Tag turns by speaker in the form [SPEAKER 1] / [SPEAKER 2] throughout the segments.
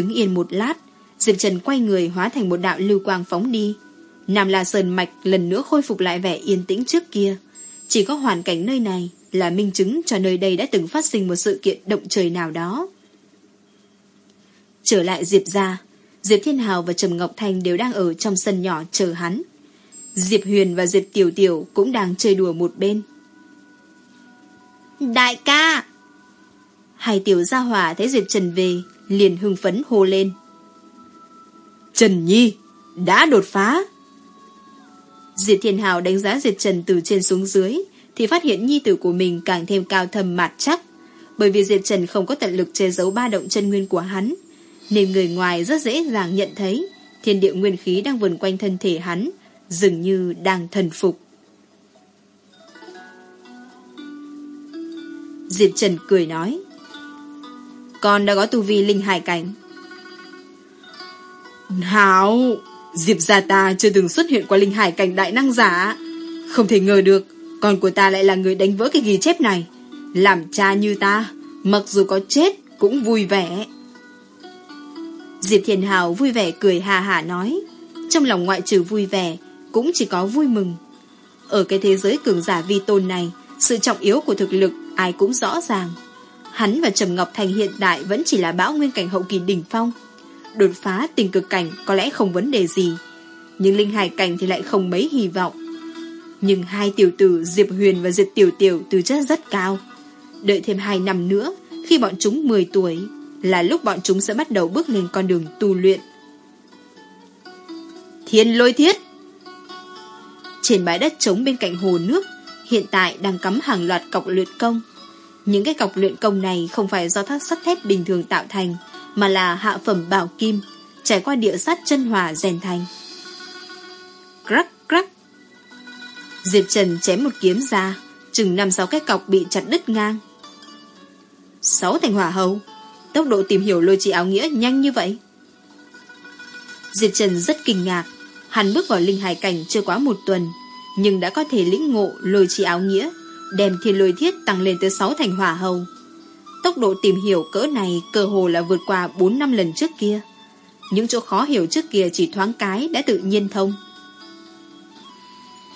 [SPEAKER 1] Đứng yên một lát, Diệp Trần quay người hóa thành một đạo lưu quang phóng đi. Nam La Sơn Mạch lần nữa khôi phục lại vẻ yên tĩnh trước kia. Chỉ có hoàn cảnh nơi này là minh chứng cho nơi đây đã từng phát sinh một sự kiện động trời nào đó. Trở lại Diệp ra, Diệp Thiên Hào và Trầm Ngọc Thanh đều đang ở trong sân nhỏ chờ hắn. Diệp Huyền và Diệp Tiểu Tiểu cũng đang chơi đùa một bên. Đại ca! Hai tiểu gia hỏa thấy Diệp Trần về, liền hưng phấn hô lên. Trần Nhi, đã đột phá! Diệp Thiên Hào đánh giá Diệp Trần từ trên xuống dưới, thì phát hiện nhi tử của mình càng thêm cao thầm mạt chắc, bởi vì Diệp Trần không có tận lực che giấu ba động chân nguyên của hắn, nên người ngoài rất dễ dàng nhận thấy thiên địa nguyên khí đang vần quanh thân thể hắn, dường như đang thần phục. Diệp Trần cười nói con đã có tu vi linh hải cảnh.
[SPEAKER 2] Hảo Diệp gia ta chưa từng xuất hiện qua linh hải cảnh đại năng giả. Không thể ngờ được, Con của ta lại là người đánh vỡ cái ghi chép này. Làm cha như ta, Mặc dù có chết cũng vui vẻ.
[SPEAKER 1] Diệp Thiền Hào vui vẻ cười hà hà nói. Trong lòng ngoại trừ vui vẻ, Cũng chỉ có vui mừng. Ở cái thế giới cường giả vi tôn này, Sự trọng yếu của thực lực ai cũng rõ ràng. Hắn và Trầm Ngọc Thành hiện đại Vẫn chỉ là bão nguyên cảnh hậu kỳ đỉnh phong Đột phá tình cực cảnh Có lẽ không vấn đề gì Nhưng linh hải cảnh thì lại không mấy hy vọng Nhưng hai tiểu tử Diệp Huyền và Diệp Tiểu Tiểu Từ chất rất cao Đợi thêm hai năm nữa Khi bọn chúng 10 tuổi là lúc bọn chúng sẽ bắt đầu bước lên con đường tu luyện. Thiên lôi thiết Trên bãi đất trống bên cạnh hồ nước, hiện tại đang cắm hàng loạt cọc luyện công. Những cái cọc luyện công này không phải do thác sắt thép bình thường tạo thành, mà là hạ phẩm bảo kim, trải qua địa sát chân hòa rèn thành. Crack crack Diệp Trần chém một kiếm ra, chừng năm sáu cái cọc bị chặt đứt ngang. Sáu thành hỏa hầu Tốc độ tìm hiểu lôi trì áo nghĩa nhanh như vậy Diệp Trần rất kinh ngạc Hắn bước vào linh hải cảnh chưa quá một tuần Nhưng đã có thể lĩnh ngộ lôi trì áo nghĩa Đem thiên lôi thiết tăng lên tới 6 thành hỏa hầu Tốc độ tìm hiểu cỡ này cơ hồ là vượt qua 4 năm lần trước kia Những chỗ khó hiểu trước kia chỉ thoáng cái đã tự nhiên thông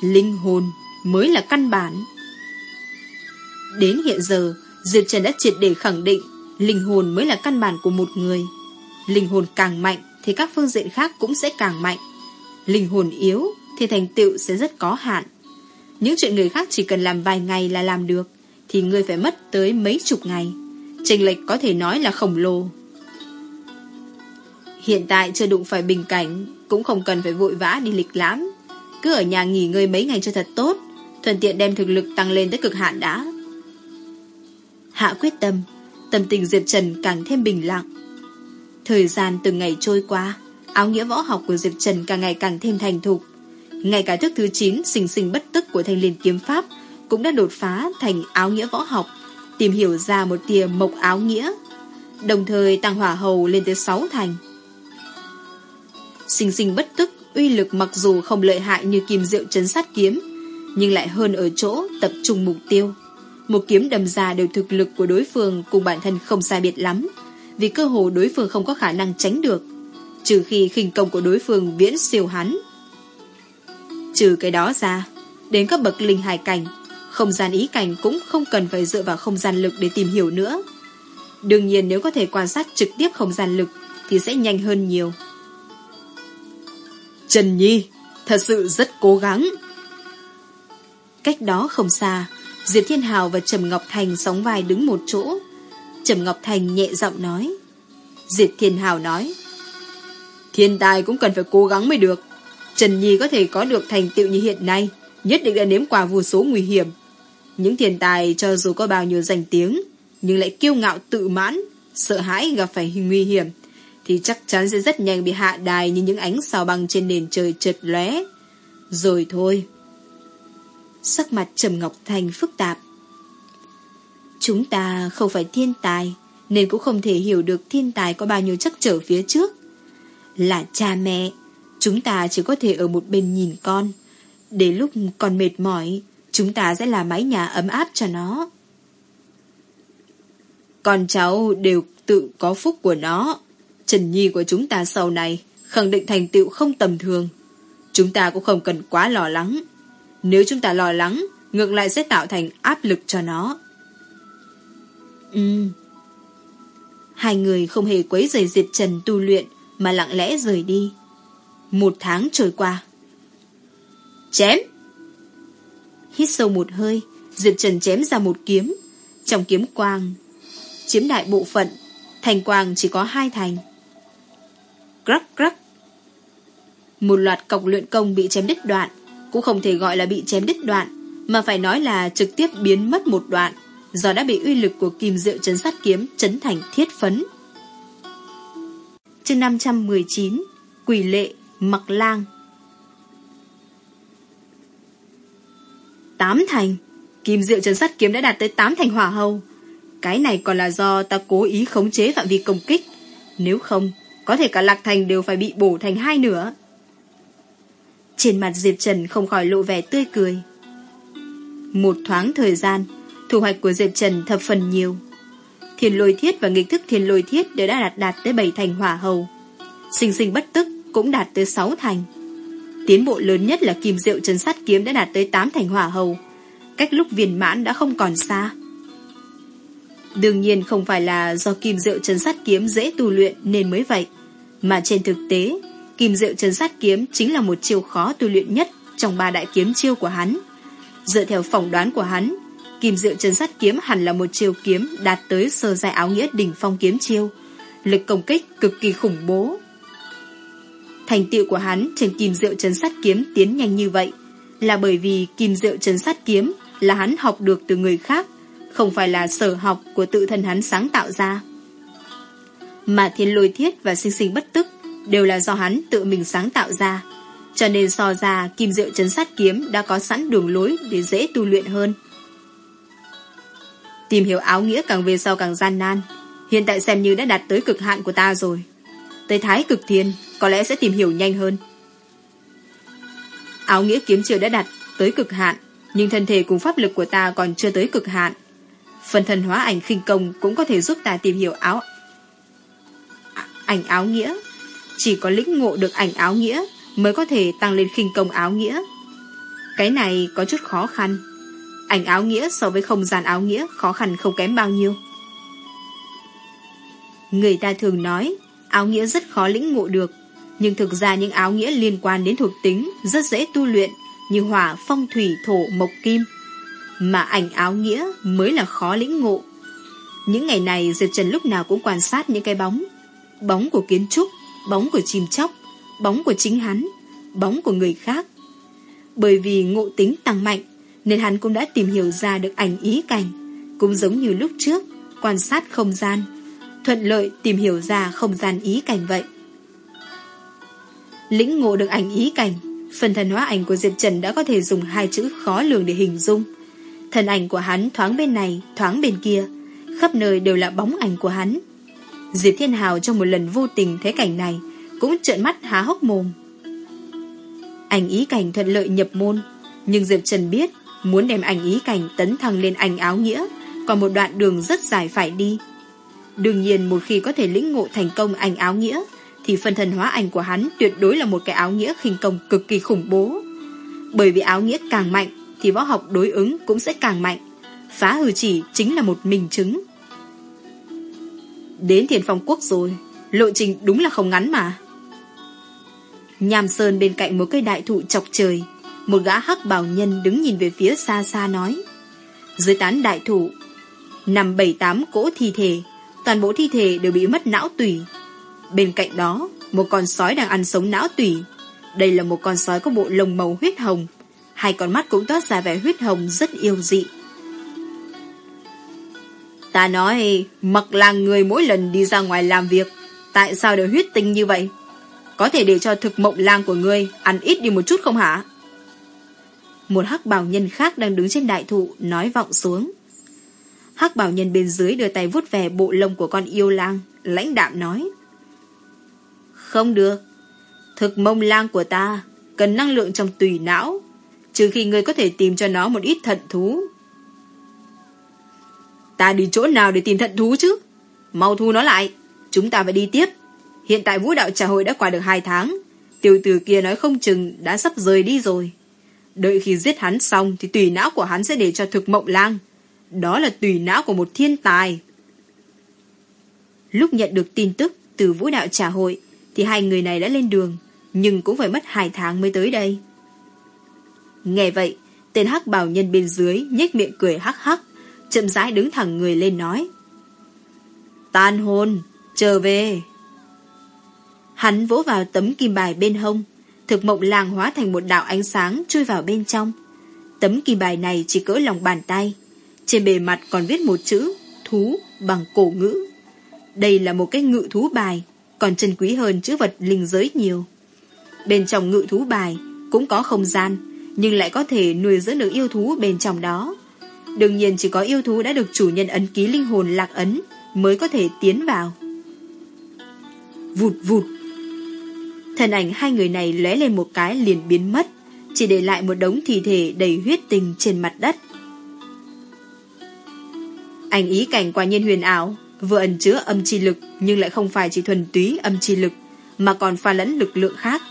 [SPEAKER 1] Linh hồn mới là căn bản Đến hiện giờ, Diệp Trần đã triệt để khẳng định Linh hồn mới là căn bản của một người. Linh hồn càng mạnh thì các phương diện khác cũng sẽ càng mạnh. Linh hồn yếu thì thành tựu sẽ rất có hạn. Những chuyện người khác chỉ cần làm vài ngày là làm được, thì người phải mất tới mấy chục ngày. Trình lệch có thể nói là khổng lồ. Hiện tại chưa đụng phải bình cảnh, cũng không cần phải vội vã đi lịch lãm. Cứ ở nhà nghỉ ngơi mấy ngày cho thật tốt, thuận tiện đem thực lực tăng lên tới cực hạn đã. Hạ quyết tâm Tâm tình Diệp Trần càng thêm bình lặng Thời gian từng ngày trôi qua, Áo nghĩa võ học của Diệp Trần càng ngày càng thêm thành thục ngay cả thức thứ 9 Sinh sinh bất tức của thanh liên kiếm pháp Cũng đã đột phá thành áo nghĩa võ học Tìm hiểu ra một tia mộc áo nghĩa Đồng thời tăng hỏa hầu lên tới 6 thành Sinh sinh bất tức Uy lực mặc dù không lợi hại như kim diệu chấn sát kiếm Nhưng lại hơn ở chỗ tập trung mục tiêu một kiếm đâm ra đều thực lực của đối phương cùng bản thân không sai biệt lắm, vì cơ hồ đối phương không có khả năng tránh được, trừ khi khinh công của đối phương viễn siêu hắn. Trừ cái đó ra, đến các bậc linh hài cảnh, không gian ý cảnh cũng không cần phải dựa vào không gian lực để tìm hiểu nữa. Đương nhiên nếu có thể quan sát trực tiếp không gian lực thì sẽ nhanh hơn nhiều.
[SPEAKER 2] Trần Nhi, thật sự rất cố gắng.
[SPEAKER 1] Cách đó không xa, Diệp Thiên Hào và Trầm Ngọc Thành sóng vai đứng một chỗ. Trầm Ngọc Thành nhẹ giọng nói. Diệp Thiên Hào nói.
[SPEAKER 2] Thiên tài cũng cần phải cố gắng mới được. Trần Nhi có thể có được thành tựu như hiện nay, nhất định đã nếm qua vô số nguy hiểm. Những thiên tài cho dù có bao nhiêu danh tiếng, nhưng lại kiêu ngạo tự mãn, sợ hãi gặp phải nguy hiểm, thì chắc chắn sẽ rất nhanh bị hạ đài như những ánh sao băng trên nền trời chợt lóe. Rồi thôi,
[SPEAKER 1] Sắc mặt Trầm Ngọc Thành phức tạp Chúng ta không phải thiên tài Nên cũng không thể hiểu được thiên tài có bao nhiêu chắc trở phía trước Là cha mẹ Chúng ta chỉ có thể ở một bên nhìn con Để lúc con mệt mỏi Chúng ta sẽ là mái nhà ấm áp cho nó
[SPEAKER 2] Con cháu đều tự có phúc của nó. Trần Nhi của chúng ta sau này khẳng định thành tựu không tầm thường. Chúng ta cũng không cần quá lo lắng. Nếu chúng ta lo lắng, ngược lại sẽ tạo thành áp lực cho nó.
[SPEAKER 1] Ừ. Hai người không hề quấy rầy diệt Trần tu luyện mà lặng lẽ rời đi. Một tháng trôi qua.
[SPEAKER 2] Chém!
[SPEAKER 1] Hít sâu một hơi, Diệp Trần chém ra một kiếm. Trong kiếm quang, chiếm đại bộ phận, thành quang chỉ có hai thành. Crack crack. Một loạt cọc luyện công bị chém đứt đoạn, cũng không thể gọi là bị chém đứt đoạn, mà phải nói là trực tiếp biến mất một đoạn, do đã bị uy lực của kim diệu chấn sát kiếm chấn thành thiết phấn. Chương 519 Quỷ lệ mặt lang. Tám thành. Kim diệu chấn sát kiếm đã đạt tới tám thành hỏa hầu. Cái này còn là do ta cố ý khống chế phạm vi công kích. Nếu không, Có thể cả lạc thành đều phải bị bổ thành hai nửa. Trên mặt Diệp Trần không khỏi lộ vẻ tươi cười. Một thoáng thời gian, Thu hoạch của Diệp Trần thập phần nhiều. Thiên lôi thiết và nghịch thức thiên lôi thiết đều đã đạt đạt tới bảy thành hỏa hầu. Sinh sinh bất tức cũng đạt tới 6 thành. Tiến bộ lớn nhất là kim diệu chân sát kiếm đã đạt tới 8 thành hỏa hầu. Cách lúc viên mãn đã không còn xa. Đương nhiên không phải là do kim diệu chân sát kiếm dễ tu luyện nên mới vậy. Mà trên thực tế, kim diệu chân sát kiếm chính là một chiêu khó tu luyện nhất trong ba đại kiếm chiêu của hắn. Dựa theo phỏng đoán của hắn, Kim Diệu Trấn Sát Kiếm hẳn là một chiêu kiếm đạt tới sơ giai áo nghĩa đỉnh phong kiếm chiêu. Lực công kích cực kỳ khủng bố. Thành tựu của hắn trên Kim Diệu Trấn Sát Kiếm tiến nhanh như vậy là bởi vì Kim Diệu Trấn Sát Kiếm là hắn học được từ người khác, không phải là sở học của tự thân hắn sáng tạo ra. Mà thiên lôi thiết và sinh sinh bất tức đều là do hắn tự mình sáng tạo ra. Cho nên so ra Kim Diệu Trấn Sát Kiếm đã có sẵn đường lối để dễ tu luyện hơn. Tìm hiểu áo nghĩa càng về sau càng gian nan Hiện tại xem như đã đạt tới cực hạn của ta rồi Tới thái cực thiên, Có lẽ sẽ tìm hiểu nhanh hơn. Áo nghĩa kiếm chưa đã đạt tới cực hạn, Nhưng thân thể cùng pháp lực của ta còn chưa tới cực hạn. Phần thần hóa ảnh khinh công Cũng có thể giúp ta tìm hiểu áo Ảnh áo nghĩa. Chỉ có lĩnh ngộ được ảnh áo nghĩa Mới có thể tăng lên khinh công áo nghĩa. Cái này có chút khó khăn. Ảnh áo nghĩa so với không gian áo nghĩa khó khăn không kém bao nhiêu. Người ta thường nói áo nghĩa rất khó lĩnh ngộ được, nhưng thực ra những áo nghĩa liên quan đến thuộc tính rất dễ tu luyện như hỏa, phong, thủy, thổ, mộc, kim. Mà ảnh áo nghĩa mới là khó lĩnh ngộ. Những ngày này Diệp Trần lúc nào cũng quan sát những cái bóng. Bóng của kiến trúc, bóng của chim chóc, bóng của chính hắn, bóng của người khác. Bởi vì ngộ tính tăng mạnh, nên hắn cũng đã tìm hiểu ra được ảnh ý cảnh, cũng giống như lúc trước, quan sát không gian, thuận lợi tìm hiểu ra không gian ý cảnh vậy. Lĩnh ngộ được ảnh ý cảnh, phần thần hóa ảnh của Diệp Trần đã có thể dùng hai chữ khó lường để hình dung. Thần ảnh của hắn thoáng bên này, thoáng bên kia, khắp nơi đều là bóng ảnh của hắn. Diệp Thiên Hào trong một lần vô tình thấy cảnh này, cũng trợn mắt há hốc mồm. Ảnh ý cảnh thuận lợi nhập môn, nhưng Diệp Trần biết Muốn đem ảnh ý cảnh tấn thăng lên ảnh áo nghĩa Còn một đoạn đường rất dài phải đi Đương nhiên một khi có thể lĩnh ngộ thành công ảnh áo nghĩa Thì phần thần hóa ảnh của hắn tuyệt đối là một cái áo nghĩa khinh công cực kỳ khủng bố. Bởi vì áo nghĩa càng mạnh Thì võ học đối ứng cũng sẽ càng mạnh. Phá hư chỉ chính là một minh chứng. Đến thiền phong quốc rồi Lộ trình đúng là không ngắn mà. Nhàm Sơn bên cạnh một cây đại thụ chọc trời một gã hắc bào nhân đứng nhìn về phía xa xa nói. Dưới tán đại thụ nằm bảy tám cỗ thi thể, toàn bộ thi thể đều bị mất não tủy. Bên cạnh đó, một con sói đang ăn sống não tủy. Đây là một con sói có bộ lông màu huyết hồng, hai con mắt cũng toát ra vẻ huyết hồng rất yêu dị. Ta nói, mặc làng người mỗi lần đi ra ngoài làm việc, tại sao đều huyết tinh như vậy? Có thể để cho thực mộng lang của ngươi ăn ít đi một chút không hả? Một hắc bảo nhân khác đang đứng trên đại thụ Nói vọng xuống Hắc bảo nhân bên dưới đưa tay vuốt về bộ lông của con yêu lang, Lãnh đạm nói Không được Thực mông lang của ta Cần năng lượng trong tùy não, Trừ khi ngươi có thể tìm cho nó một ít thận thú
[SPEAKER 2] Ta đi chỗ nào để tìm thận thú chứ? Mau thu nó lại. Chúng ta phải đi tiếp. Hiện tại vũ đạo trà hội đã qua được hai tháng. Tiểu tử kia nói không chừng đã sắp rời đi rồi. Đợi khi giết hắn xong thì tùy não của hắn sẽ để cho thực mộng lang. Đó là tùy não của một thiên tài. Lúc nhận được tin tức từ vũ đạo trà hội thì hai người này đã lên đường, nhưng cũng phải mất hai tháng mới tới đây. Nghe vậy, tên hắc bảo nhân bên dưới nhếch miệng cười hắc hắc, chậm rãi đứng thẳng người lên nói. Tan hồn, trở về. Hắn vỗ vào tấm kim bài bên hông, thực mộng làng hóa thành một đạo ánh sáng chui vào bên trong. Tấm kim bài này chỉ cỡ lòng bàn tay, trên bề mặt còn viết một chữ thú bằng cổ ngữ. Đây là một cái ngự thú bài, còn chân quý hơn chữ vật linh giới nhiều. Bên trong ngự thú bài cũng có không gian, nhưng lại có thể nuôi dưỡng được yêu thú bên trong đó. Đương nhiên chỉ có yêu thú đã được chủ nhân ấn ký linh hồn lạc ấn mới có thể tiến vào. Vụt vụt. Thân ảnh hai người này lóe lên một cái liền biến mất, chỉ để lại một đống thi thể đầy huyết tình trên mặt đất. Anh ý cảnh quả nhiên huyền ảo, vừa ẩn chứa âm chi lực nhưng lại không phải chỉ thuần túy âm chi lực, mà còn pha lẫn lực lượng khác.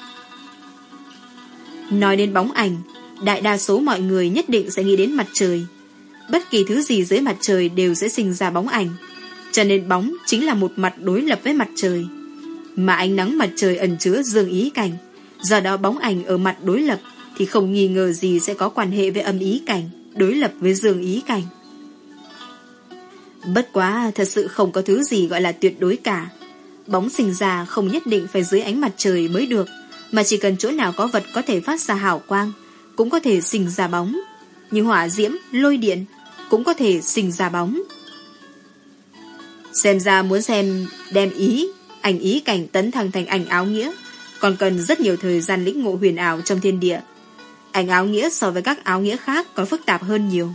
[SPEAKER 2] Nói đến bóng ảnh, đại đa số mọi người nhất định sẽ nghĩ đến mặt trời. Bất kỳ thứ gì dưới mặt trời đều sẽ sinh ra bóng ảnh. Cho nên bóng chính là một mặt đối lập với mặt trời. Mà ánh nắng mặt trời ẩn chứa dương ý cảnh. Do đó bóng ảnh ở mặt đối lập thì không nghi ngờ gì sẽ có quan hệ với âm ý cảnh, đối lập với dương ý cảnh. Bất quá thật sự không có thứ gì gọi là tuyệt đối cả. Bóng sinh ra không nhất định phải dưới ánh mặt trời mới được, mà chỉ cần chỗ nào có vật có thể phát ra hào quang, cũng có thể sinh ra bóng. Như hỏa diễm, lôi điện, cũng có thể sinh ra bóng. Xem ra muốn xem đem ý, ảnh ý cảnh tấn thăng thành ảnh áo nghĩa, còn cần rất nhiều thời gian lĩnh ngộ huyền ảo trong thiên địa. Ảnh áo nghĩa so với các áo nghĩa khác còn phức tạp hơn nhiều.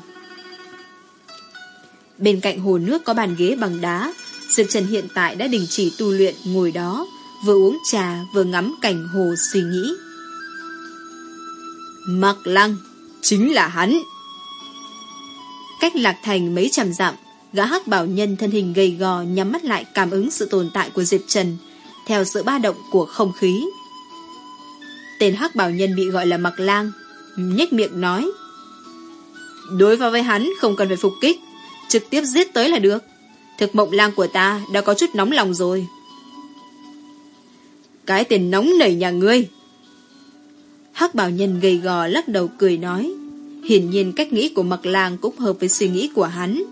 [SPEAKER 2] Bên cạnh hồ nước có bàn ghế bằng đá, Diệp Trần hiện tại đã đình chỉ tu luyện ngồi đó, vừa uống trà vừa ngắm cảnh hồ suy nghĩ. Mặc lăng, chính là hắn. Cách lạc thành mấy trăm dặm, gã hắc bảo nhân thân hình gầy gò nhắm mắt lại cảm ứng sự tồn tại của Diệp Trần, theo sự ba động của không khí. Tên hắc bảo nhân bị gọi là mặc lang, nhếch miệng nói. Đối với hắn không cần phải phục kích, trực tiếp giết tới là được. Thực mộng lang của ta đã có chút nóng lòng rồi. Cái tiền nóng nảy nhà ngươi. Hắc bảo nhân gầy gò lắc đầu cười nói. Hiển nhiên cách nghĩ của mặc lang cũng hợp với suy nghĩ của hắn.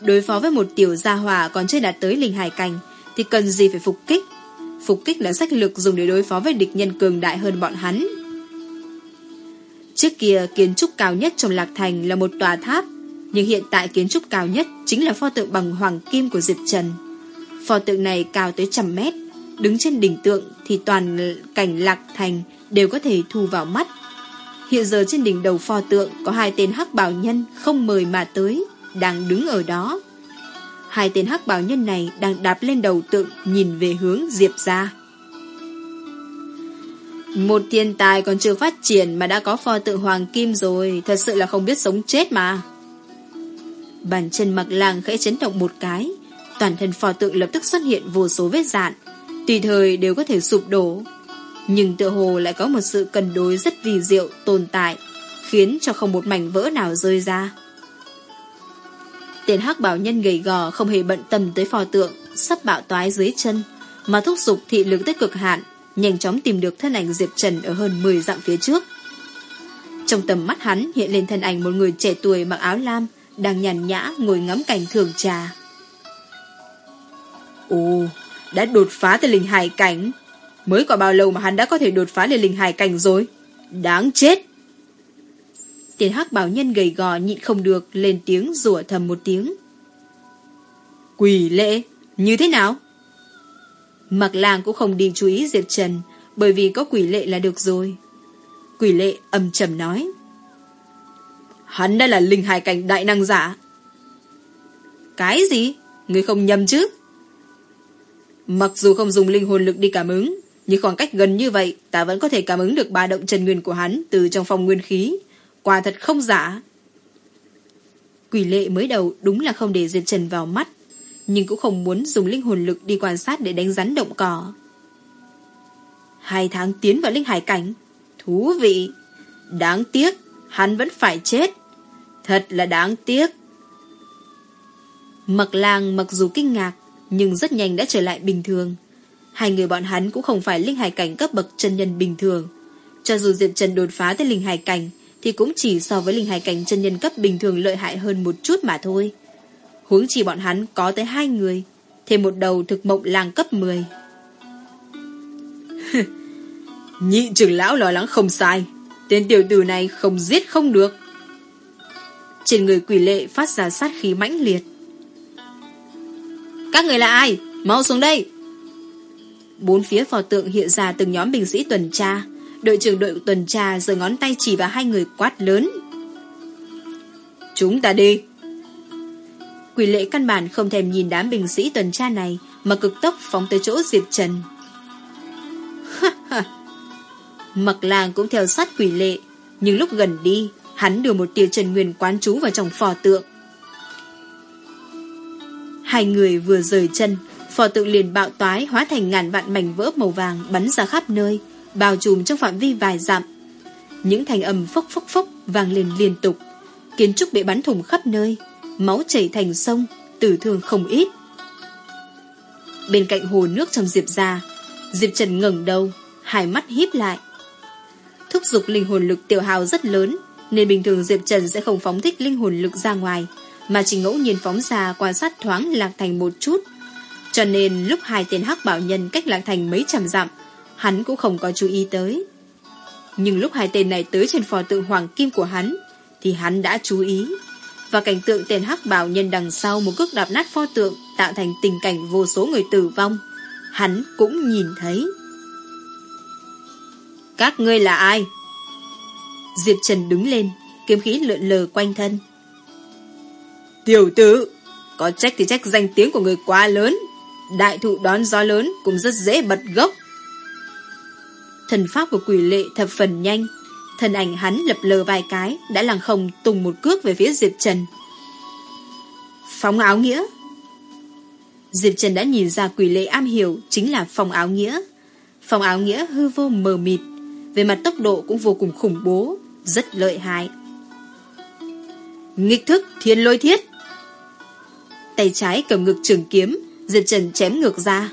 [SPEAKER 2] Đối phó với một tiểu gia hỏa còn chưa đạt tới linh hải cảnh thì cần gì phải phục kích. Phục kích là sách lực dùng để đối phó với địch nhân cường đại hơn bọn hắn. Trước kia kiến trúc cao nhất trong Lạc Thành là một tòa tháp nhưng hiện tại kiến trúc cao nhất chính là pho tượng bằng hoàng kim của Diệp Trần. Pho tượng này cao tới trăm mét, đứng trên đỉnh tượng thì toàn cảnh lạc thành đều có thể thu vào mắt. Hiện giờ trên đỉnh đầu pho tượng có hai tên hắc bảo nhân không mời mà tới, đang đứng ở đó. Hai tên hắc bảo nhân này đang đạp lên đầu tượng nhìn về hướng Diệp ra. Một thiên tài còn chưa phát triển mà đã có pho tượng hoàng kim rồi, thật sự là không biết sống chết mà. Bàn chân mặc làng khẽ chấn động một cái. Toàn thân phò tượng lập tức xuất hiện vô số vết dạn. Tùy thời đều có thể sụp đổ. Nhưng tựa hồ lại có một sự cân đối rất vì diệu, tồn tại, Khiến cho không một mảnh vỡ nào rơi ra. Tên hắc bảo nhân gầy gò không hề bận tâm tới phò tượng, Sắp bạo toái dưới chân, Mà thúc giục thị lực tới cực hạn, Nhanh chóng tìm được thân ảnh Diệp Trần Ở hơn 10 dặm phía trước. Trong tầm mắt hắn hiện lên thân ảnh một người trẻ tuổi mặc áo lam đang nhàn nhã ngồi ngắm cảnh thường trà. Ồ, đã đột phá tới linh hải cảnh. Mới có bao lâu mà hắn đã có thể đột phá lên linh hải cảnh rồi? Đáng chết! Tiền hắc bảo nhân gầy gò nhịn không được lên tiếng rủa thầm một tiếng. Quỷ lệ, như thế nào? Mặc làng cũng không đi chú ý Diệp Trần bởi vì có quỷ lệ là được rồi. Quỷ lệ âm trầm nói. Hắn đây là linh hài cảnh đại năng giả. Cái gì? Người không nhầm chứ? Mặc dù không dùng linh hồn lực đi cảm ứng, nhưng khoảng cách gần như vậy, ta vẫn có thể cảm ứng được ba động chân nguyên của hắn từ trong phòng nguyên khí. Quả thật không giả.
[SPEAKER 1] Quỷ lệ mới đầu đúng là không để Diệp Trần vào mắt, nhưng cũng không muốn dùng linh hồn lực đi quan sát để đánh rắn động cỏ. Hai tháng tiến vào linh hải cảnh, thú vị, đáng tiếc, hắn vẫn phải chết. Thật là đáng tiếc. Mặc lang mặc dù kinh ngạc, nhưng rất nhanh đã trở lại bình thường. Hai người bọn hắn cũng không phải linh hải cảnh cấp bậc chân nhân bình thường. Cho dù Diệp Trần đột phá tới linh hải cảnh, thì cũng chỉ so với linh hải cảnh chân nhân cấp bình thường lợi hại hơn một chút mà thôi. Huống chỉ bọn hắn có tới hai người, thêm một đầu thực mộng làng cấp 10.
[SPEAKER 2] Nhị trưởng lão lo lắng không sai, tên tiểu tử này không giết không được.
[SPEAKER 1] Trên người quỷ lệ phát ra sát khí mãnh liệt. Các người là ai? Mau xuống đây! Bốn phía phò tượng hiện ra từng nhóm binh sĩ tuần tra. Đội trưởng đội tuần tra giơ ngón tay chỉ vào hai người quát lớn.
[SPEAKER 2] Chúng ta đi!
[SPEAKER 1] Quỷ lệ căn bản không thèm nhìn đám binh sĩ tuần tra này mà cực tốc phóng tới chỗ Diệp Trần. Mặc làng cũng theo sát quỷ lệ, nhưng lúc gần đi, hắn đưa một tia trần nguyên quán trú vào trong phò tượng. Hai người vừa rời chân, phò tượng liền bạo toái hóa thành ngàn vạn mảnh vỡ màu vàng bắn ra khắp nơi, bao trùm trong phạm vi vài dặm. Những thành âm phốc phốc phốc vang lên liên tục, kiến trúc bị bắn thủng khắp nơi, máu chảy thành sông, tử thương không ít. Bên cạnh hồ nước trong Diệp gia, Diệp Trần ngẩng đầu, hai mắt híp lại. Thúc giục linh hồn lực tiểu hào rất lớn, nên bình thường Diệp Trần sẽ không phóng thích linh hồn lực ra ngoài, mà chỉ ngẫu nhiên phóng ra quan sát thoáng Lạc Thành một chút. Cho nên lúc hai tên hắc bảo nhân cách Lạc Thành mấy trăm dặm, hắn cũng không có chú ý tới. Nhưng lúc hai tên này tới trên phò tượng hoàng kim của hắn, thì hắn đã chú ý. Và cảnh tượng tên hắc bảo nhân đằng sau một cước đạp nát pho tượng tạo thành tình cảnh vô số người tử vong. Hắn cũng nhìn thấy.
[SPEAKER 2] Các ngươi là ai?
[SPEAKER 1] Diệp Trần đứng lên, kiếm khí lượn lờ quanh thân.
[SPEAKER 2] Tiểu tử, có trách thì trách danh tiếng của người quá lớn. Đại thụ đón gió lớn cũng rất dễ bật gốc.
[SPEAKER 1] Thần pháp của quỷ lệ thập phần nhanh. Thần ảnh hắn lập lờ vài cái đã lằng không tung một cước về phía Diệp Trần. Phóng áo nghĩa Diệp Trần đã nhìn ra quỷ lệ am hiểu chính là phòng áo nghĩa. Phòng áo nghĩa hư vô mờ mịt, về mặt tốc độ cũng vô cùng khủng bố, rất lợi hại.
[SPEAKER 2] Nghịch thức thiên lôi thiết.
[SPEAKER 1] Tay trái cầm ngực trường kiếm Diệp Trần chém ngược ra.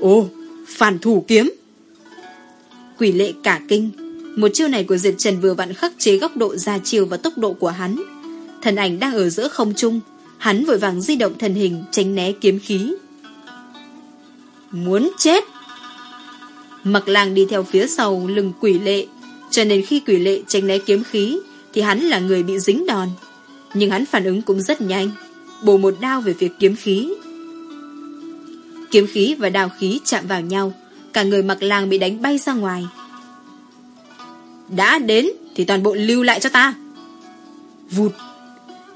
[SPEAKER 2] Ồ Phản thủ kiếm.
[SPEAKER 1] Quỷ lệ cả kinh. Một chiêu này của Diệp Trần vừa vặn khắc chế góc độ, ra chiều và tốc độ của hắn. Thần ảnh đang ở giữa không trung. Hắn vội vàng di động thần hình, Tránh né kiếm khí.
[SPEAKER 2] Muốn chết.
[SPEAKER 1] Mặc lang đi theo phía sau, lưng quỷ lệ. Cho nên khi quỷ lệ tránh né kiếm khí, Thì hắn là người bị dính đòn. Nhưng hắn phản ứng cũng rất nhanh, Bổ một đao về phía kiếm khí. Kiếm khí và đao khí chạm vào nhau, Cả người mặc làng bị đánh bay ra ngoài.
[SPEAKER 2] Đã đến Thì toàn bộ lưu lại cho ta.
[SPEAKER 1] Vụt.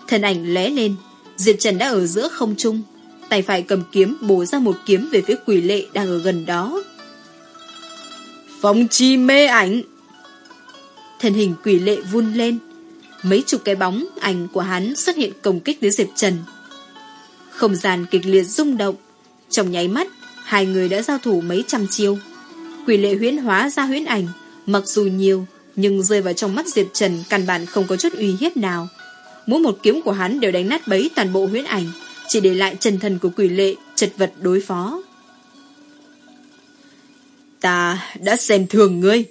[SPEAKER 1] Thân ảnh lé lên, Diệp Trần đã ở giữa không trung, Tay phải cầm kiếm bổ ra một kiếm về phía quỷ lệ đang ở gần đó.
[SPEAKER 2] Phong chi mê ảnh.
[SPEAKER 1] Thân hình quỷ lệ vun lên. Mấy chục cái bóng ảnh của hắn xuất hiện công kích đến Diệp Trần. Không gian kịch liệt rung động. Trong nháy mắt, Hai người đã giao thủ mấy trăm chiêu. Quỷ lệ huyễn hóa ra huyễn ảnh, Mặc dù nhiều, Nhưng rơi vào trong mắt Diệp Trần Căn bản không có chút uy hiếp nào. Mỗi một kiếm của hắn đều đánh nát bấy toàn bộ huyễn ảnh, Chỉ để lại chân thần của quỷ lệ Chật vật đối phó.
[SPEAKER 2] Ta đã xem thường ngươi.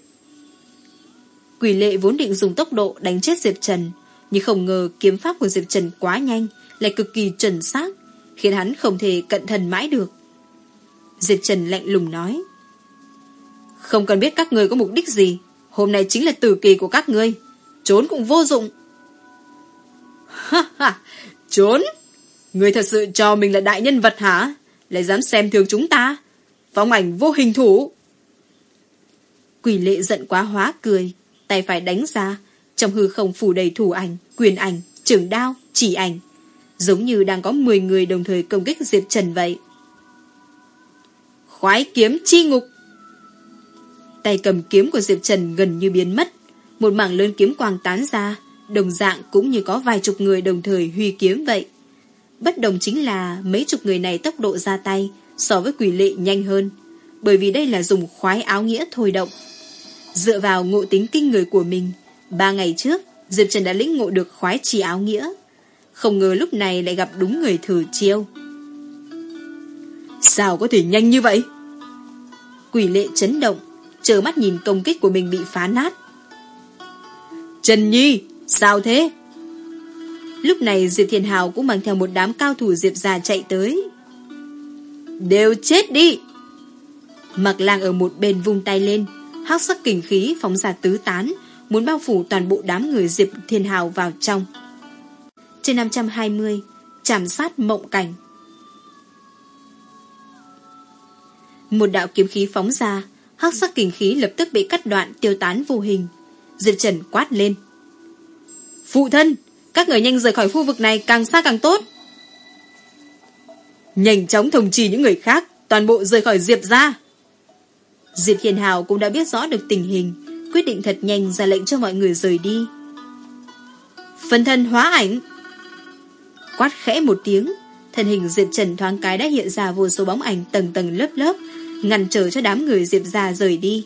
[SPEAKER 1] Quỷ lệ vốn định dùng tốc độ đánh chết Diệp Trần, Nhưng không ngờ kiếm pháp của Diệp Trần quá nhanh, Lại cực kỳ chuẩn xác, Khiến hắn không thể cận thần mãi được. Diệp Trần lạnh lùng nói, Không cần biết các người có mục đích gì, Hôm nay chính là tử kỳ của các ngươi, Trốn cũng vô dụng.
[SPEAKER 2] Ha ha, Trốn? Người thật sự cho mình là đại nhân vật hả? Lại dám xem thường chúng ta? Phong ảnh vô hình thủ.
[SPEAKER 1] Quỷ lệ giận quá hóa cười. Tay phải đánh ra Trong hư không phủ đầy thủ ảnh Quyền ảnh, trường đao, chỉ ảnh Giống như đang có 10 người đồng thời công kích Diệp Trần vậy
[SPEAKER 2] Khoái kiếm chi ngục
[SPEAKER 1] Tay cầm kiếm của Diệp Trần gần như biến mất Một mảng lớn kiếm quang tán ra đồng dạng cũng như có vài chục người đồng thời huy kiếm vậy. Bất đồng chính là mấy chục người này tốc độ ra tay so với quỷ lệ nhanh hơn, bởi vì đây là dùng khoái áo nghĩa thôi động. Dựa vào ngộ tính kinh người của mình, ba ngày trước, Diệp Trần đã lĩnh ngộ được khoái trì áo nghĩa. Không ngờ lúc này lại gặp đúng người thử chiêu.
[SPEAKER 2] Sao có thể nhanh như vậy?
[SPEAKER 1] Quỷ lệ chấn động, chờ mắt nhìn công kích của mình bị phá nát.
[SPEAKER 2] Trần Nhi, sao thế?
[SPEAKER 1] Lúc này Diệp Thiền Hào cũng mang theo một đám cao thủ Diệp già chạy tới.
[SPEAKER 2] Đều chết đi!
[SPEAKER 1] Mặc lang ở một bên vung tay lên, hắc sắc kình khí phóng ra tứ tán, muốn bao phủ toàn bộ đám người Diệp Thiên Hào vào trong. Trên 520, chạm sát mộng cảnh. Một đạo kiếm khí phóng ra, hắc sắc kình khí lập tức bị cắt đoạn tiêu tán vô hình. Diệp Trần quát lên. Phụ thân, các người nhanh rời khỏi khu vực này càng xa càng tốt.
[SPEAKER 2] Nhanh chóng thông trì những người khác, toàn bộ rời khỏi Diệp ra.
[SPEAKER 1] Diệp Hiền Hào cũng đã biết rõ được tình hình, quyết định thật nhanh ra lệnh cho mọi người rời đi. Phân thân hóa ảnh Quát khẽ một tiếng, thân hình Diệp Trần thoáng cái đã hiện ra vô số bóng ảnh tầng tầng lớp lớp, ngăn trở cho đám người Diệp ra rời đi.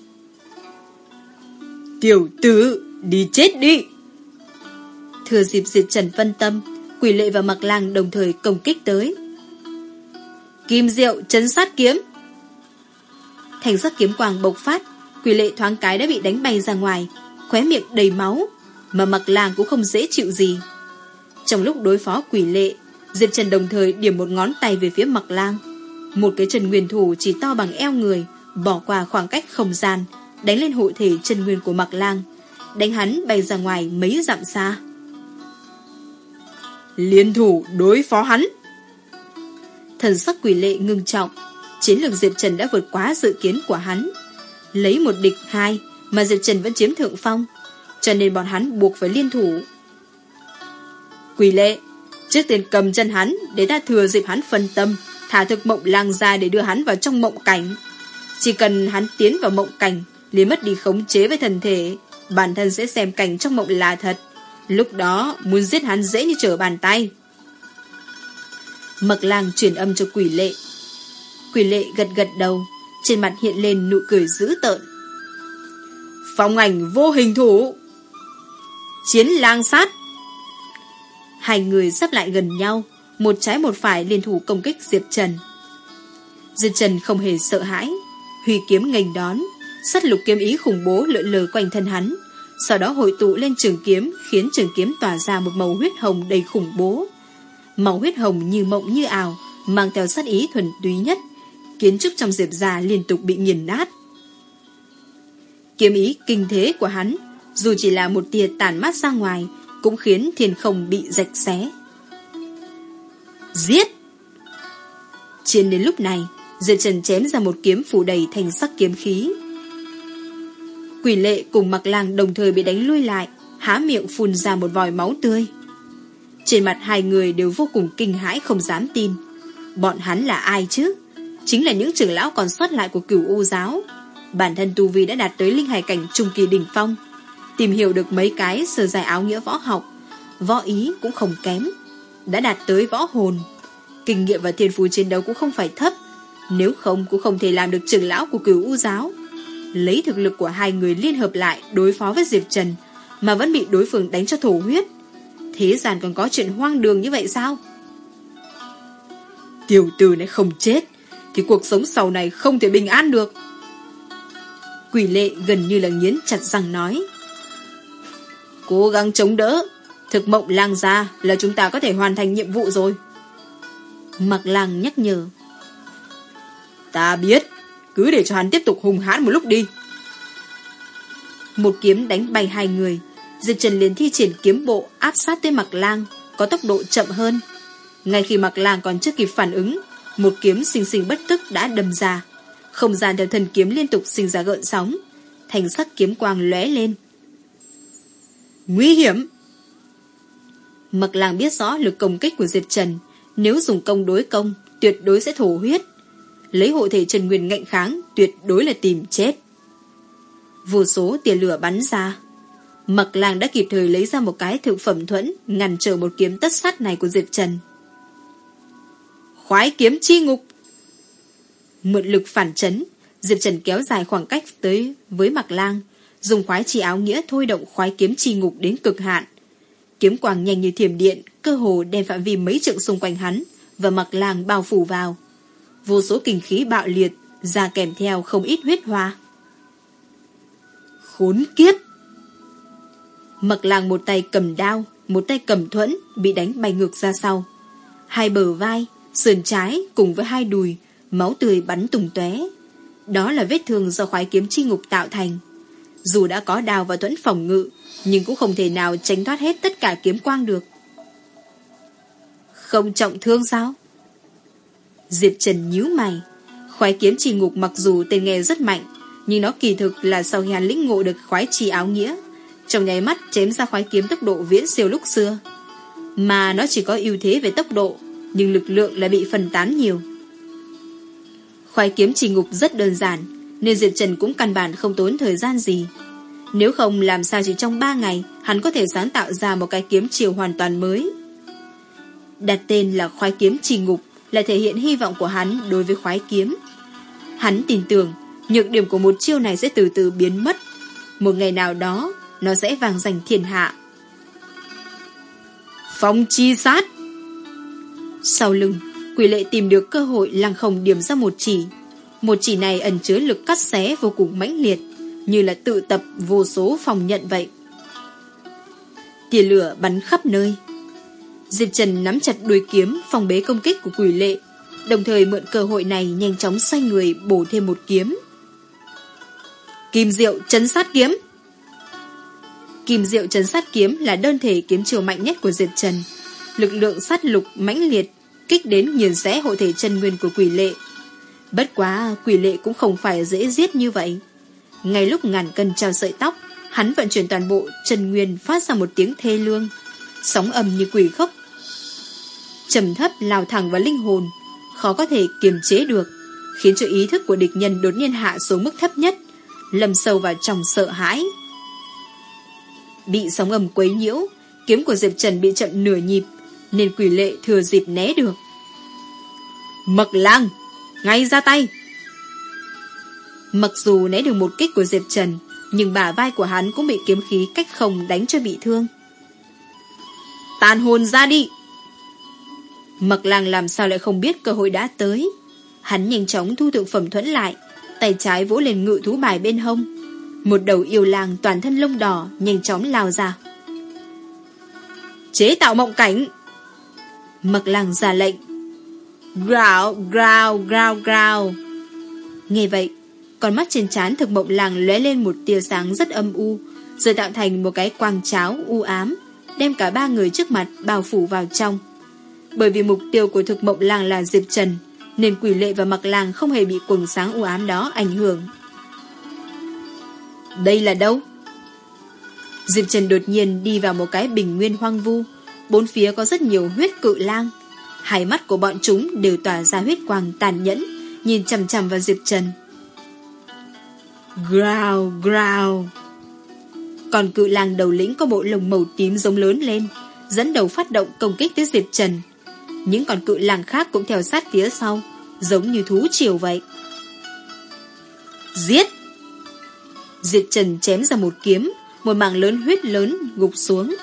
[SPEAKER 2] Tiểu tử, đi chết đi!
[SPEAKER 1] Thừa dịp Diệp Trần phân tâm, quỷ lệ và mặc lang đồng thời công kích tới. Kim diệu chấn sát kiếm Thành sắc kiếm quang bộc phát, Quỷ lệ thoáng cái đã bị đánh bay ra ngoài, Khóe miệng đầy máu, Mà mặc lang cũng không dễ chịu gì. Trong lúc đối phó quỷ lệ, Diệp Trần đồng thời điểm một ngón tay về phía mặc lang Một cái chân nguyên thủ chỉ to bằng eo người, Bỏ qua khoảng cách không gian, Đánh lên hộ thể chân nguyên của mặc lang Đánh hắn bay ra ngoài mấy dặm xa.
[SPEAKER 2] Liên thủ đối phó hắn.
[SPEAKER 1] Thần sắc quỷ lệ ngưng trọng Chiến lược Diệp Trần đã vượt quá dự kiến của hắn. Lấy một địch hai Mà Diệp Trần vẫn chiếm thượng phong, Cho nên bọn hắn buộc phải liên thủ.
[SPEAKER 2] Quỷ lệ, Trước tiên cầm chân hắn Để ta thừa dịp hắn phân tâm, Thả thực mộng lang ra để đưa hắn vào trong mộng cảnh. Chỉ cần hắn tiến vào mộng cảnh, liền mất đi khống chế với thần thể, Bản thân sẽ xem cảnh trong mộng là thật. Lúc đó, muốn giết hắn dễ như trở bàn tay.
[SPEAKER 1] Mật lang truyền âm cho quỷ lệ. Quỷ lệ gật gật đầu, Trên mặt hiện lên nụ cười dữ tợn.
[SPEAKER 2] Phong ảnh vô hình thủ. Chiến lang sát.
[SPEAKER 1] Hai người sắp lại gần nhau, Một trái một phải liên thủ công kích Diệp Trần. Diệp Trần không hề sợ hãi, Huy kiếm nghênh đón Sắt lục kiếm ý khủng bố lượn lờ quanh thân hắn, Sau đó hội tụ lên trường kiếm Khiến trường kiếm tỏa ra một màu huyết hồng đầy khủng bố. Màu huyết hồng như mộng như ảo, Mang theo sát ý thuần túy nhất. Kiến trúc trong diệp già liên tục bị nghiền nát. Kiếm ý kinh thế của hắn, Dù chỉ là một tia tàn mát ra ngoài, Cũng khiến thiên không bị rạch xé. Giết! Chiến đến lúc này, Diệp Trần chém ra một kiếm phủ đầy thành sắc kiếm khí. Quỷ lệ cùng mặc lang đồng thời bị đánh lui lại, Há miệng phun ra một vòi máu tươi. Trên mặt hai người đều vô cùng kinh hãi không dám tin. Bọn hắn là ai chứ? Chính là những trưởng lão còn sót lại của cửu u giáo. Bản thân Tu Vi đã đạt tới linh hải cảnh trung kỳ đỉnh phong, Tìm hiểu được mấy cái sơ dài áo nghĩa võ học, Võ ý cũng không kém. Đã đạt tới võ hồn, Kinh nghiệm và thiên phú chiến đấu cũng không phải thấp, Nếu không cũng không thể làm được trưởng lão của cửu u giáo. Lấy thực lực của hai người liên hợp lại Đối phó với Diệp Trần Mà vẫn bị đối phương đánh cho thổ huyết. Thế gian còn có chuyện hoang đường như vậy sao?
[SPEAKER 2] Tiểu tử này không chết thì cuộc sống sau này không thể bình an được.
[SPEAKER 1] Quỷ lệ gần như là nghiến chặt răng nói.
[SPEAKER 2] Cố gắng chống đỡ, Thực mộng lang ra là chúng ta có thể hoàn thành nhiệm vụ rồi.
[SPEAKER 1] Mặc lang nhắc nhở.
[SPEAKER 2] Ta biết, Cứ để cho hắn tiếp tục hùng hãn một lúc đi.
[SPEAKER 1] Một kiếm đánh bay hai người, Diệp Trần liền thi triển kiếm bộ áp sát tới mặc lang, Có tốc độ chậm hơn. Ngay khi mặc lang còn chưa kịp phản ứng một kiếm sinh sinh bất tức đã đâm ra. Không gian theo thần kiếm liên tục sinh ra gợn sóng. Thành sắc kiếm quang lóe lên.
[SPEAKER 2] Nguy hiểm!
[SPEAKER 1] Mặc lang biết rõ lực công kích của Diệp Trần. Nếu dùng công đối công, Tuyệt đối sẽ thổ huyết. Lấy hộ thể Trần Nguyên ngạnh kháng, Tuyệt đối là tìm chết. Vô số tia lửa bắn ra. Mặc lang đã kịp thời lấy ra một cái thực phẩm thuẫn, ngăn trở một kiếm tất sát này của Diệp Trần.
[SPEAKER 2] Khoái kiếm chi ngục.
[SPEAKER 1] Mượn lực phản chấn Diệp Trần kéo dài khoảng cách tới với Mặc lang Dùng khoái chi áo nghĩa thôi động khoái kiếm chi ngục đến cực hạn. Kiếm quang nhanh như thiểm điện Cơ hồ đem phạm vi mấy trượng xung quanh hắn Và Mặc lang bao phủ vào. Vô số kinh khí bạo liệt ra kèm theo không ít huyết hoa.
[SPEAKER 2] Khốn kiếp!
[SPEAKER 1] Mặc lang một tay cầm đao Một tay cầm thuẫn Bị đánh bay ngược ra sau. Hai bờ vai, sườn trái cùng với hai đùi, Máu tươi bắn tung tóe. Đó là vết thương do khoái kiếm chi ngục tạo thành. Dù đã có đào và thuẫn phòng ngự, Nhưng cũng không thể nào tránh thoát hết tất cả kiếm quang được.
[SPEAKER 2] Không trọng thương sao?
[SPEAKER 1] Diệp Trần nhíu mày. Khoái kiếm chi ngục mặc dù tên nghe rất mạnh, Nhưng nó kỳ thực là sau khi hắn lĩnh ngộ được khoái chi áo nghĩa, Trong nháy mắt chém ra khoái kiếm tốc độ viễn siêu lúc xưa. Mà nó chỉ có ưu thế về tốc độ nhưng lực lượng lại bị phân tán nhiều. Khoai kiếm trì ngục rất đơn giản, Nên Diệp Trần cũng căn bản không tốn thời gian gì. Nếu không, làm sao chỉ trong 3 ngày, Hắn có thể sáng tạo ra một cái kiếm chiều hoàn toàn mới. Đặt tên là khoai kiếm trì ngục Là thể hiện hy vọng của hắn đối với khoái kiếm. Hắn tin tưởng, Nhược điểm của một chiêu này sẽ từ từ biến mất. Một ngày nào đó, Nó sẽ vàng giành thiên hạ.
[SPEAKER 2] Phong chi sát!
[SPEAKER 1] Sau lưng, Quỷ lệ tìm được cơ hội lăng không điểm ra một chỉ Một chỉ này ẩn chứa lực cắt xé vô cùng mãnh liệt, Như là tự tập vô số phòng nhận vậy Tia lửa bắn khắp nơi Diệp Trần nắm chặt đuôi kiếm, phòng bế công kích của quỷ lệ, Đồng thời mượn cơ hội này nhanh chóng xoay người bổ thêm một kiếm.
[SPEAKER 2] Kim diệu chấn sát kiếm
[SPEAKER 1] Kim diệu chấn sát kiếm là đơn thể kiếm chiều mạnh nhất của Diệp Trần. Lực lượng sát lục mãnh liệt, kích đến nghiền rẽ hộ thể chân nguyên của quỷ lệ. Bất quá, quỷ lệ cũng không phải dễ giết như vậy. Ngay lúc ngàn cân trao sợi tóc, hắn vận chuyển toàn bộ chân nguyên phát ra một tiếng thê lương, sóng ầm như quỷ khóc trầm thấp lao thẳng vào linh hồn, khó có thể kiềm chế được, khiến cho ý thức của địch nhân đột nhiên hạ xuống mức thấp nhất, lầm sâu vào trong sợ hãi. Bị sóng ầm quấy nhiễu, kiếm của Diệp Trần bị chậm nửa nhịp, nên quỷ lệ thừa dịp né được.
[SPEAKER 2] Mật lang, ngay ra tay!
[SPEAKER 1] Mặc dù né được một kích của Diệp Trần, nhưng bả vai của hắn cũng bị kiếm khí cách không đánh cho bị thương.
[SPEAKER 2] Tàn hồn ra đi!
[SPEAKER 1] Mật lang làm sao lại không biết cơ hội đã tới. Hắn nhanh chóng thu thượng phẩm thuẫn lại, tay trái vỗ lên ngự thú bài bên hông. Một đầu yêu lang toàn thân lông đỏ nhanh chóng lao ra.
[SPEAKER 2] Chế tạo mộng cảnh!
[SPEAKER 1] Mặc làng ra lệnh.
[SPEAKER 2] Growl, growl, growl, growl.
[SPEAKER 1] Nghe vậy, con mắt trên trán thực mộng làng lóe lên một tia sáng rất âm u, rồi tạo thành một cái quang cháo u ám, đem cả ba người trước mặt bao phủ vào trong. Bởi vì mục tiêu của thực mộng làng là Diệp Trần, nên quỷ lệ và mặc làng không hề bị quần sáng u ám đó ảnh hưởng.
[SPEAKER 2] Đây là đâu?
[SPEAKER 1] Diệp Trần đột nhiên đi vào một cái bình nguyên hoang vu, bốn phía có rất nhiều huyết cự lang. Hai mắt của bọn chúng đều tỏa ra huyết quang tàn nhẫn, nhìn chằm chằm vào Diệp Trần.
[SPEAKER 2] Growl, growl.
[SPEAKER 1] Còn cự lang đầu lĩnh có bộ lồng màu tím giống lớn lên, dẫn đầu phát động công kích tới Diệp Trần. Những con cự lang khác cũng theo sát phía sau, giống như thú triều vậy.
[SPEAKER 2] Giết!
[SPEAKER 1] Diệp Trần chém ra một kiếm, một mảng lớn huyết lớn gục xuống.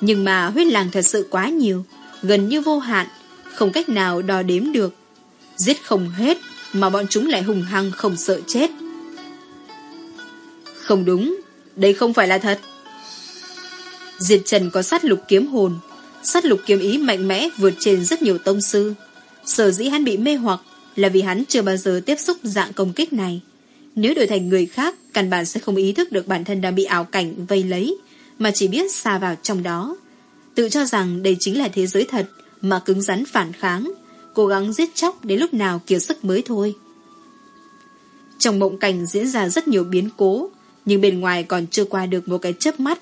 [SPEAKER 1] Nhưng mà huyết làng thật sự quá nhiều, gần như vô hạn, không cách nào đo đếm được. Giết không hết, mà bọn chúng lại hùng hăng không sợ chết.
[SPEAKER 2] Không đúng, đây không phải là thật.
[SPEAKER 1] diệt Trần có sát lục kiếm hồn, sát lục kiếm ý mạnh mẽ vượt trên rất nhiều tông sư. Sở dĩ hắn bị mê hoặc là vì hắn chưa bao giờ tiếp xúc dạng công kích này. Nếu đổi thành người khác, căn bản sẽ không ý thức được bản thân đang bị ảo cảnh vây lấy, mà chỉ biết xa vào trong đó. Tự cho rằng đây chính là thế giới thật, mà cứng rắn phản kháng, cố gắng giết chóc đến lúc nào kiệt sức mới thôi. Trong mộng cảnh diễn ra rất nhiều biến cố, nhưng bên ngoài còn chưa qua được một cái chớp mắt.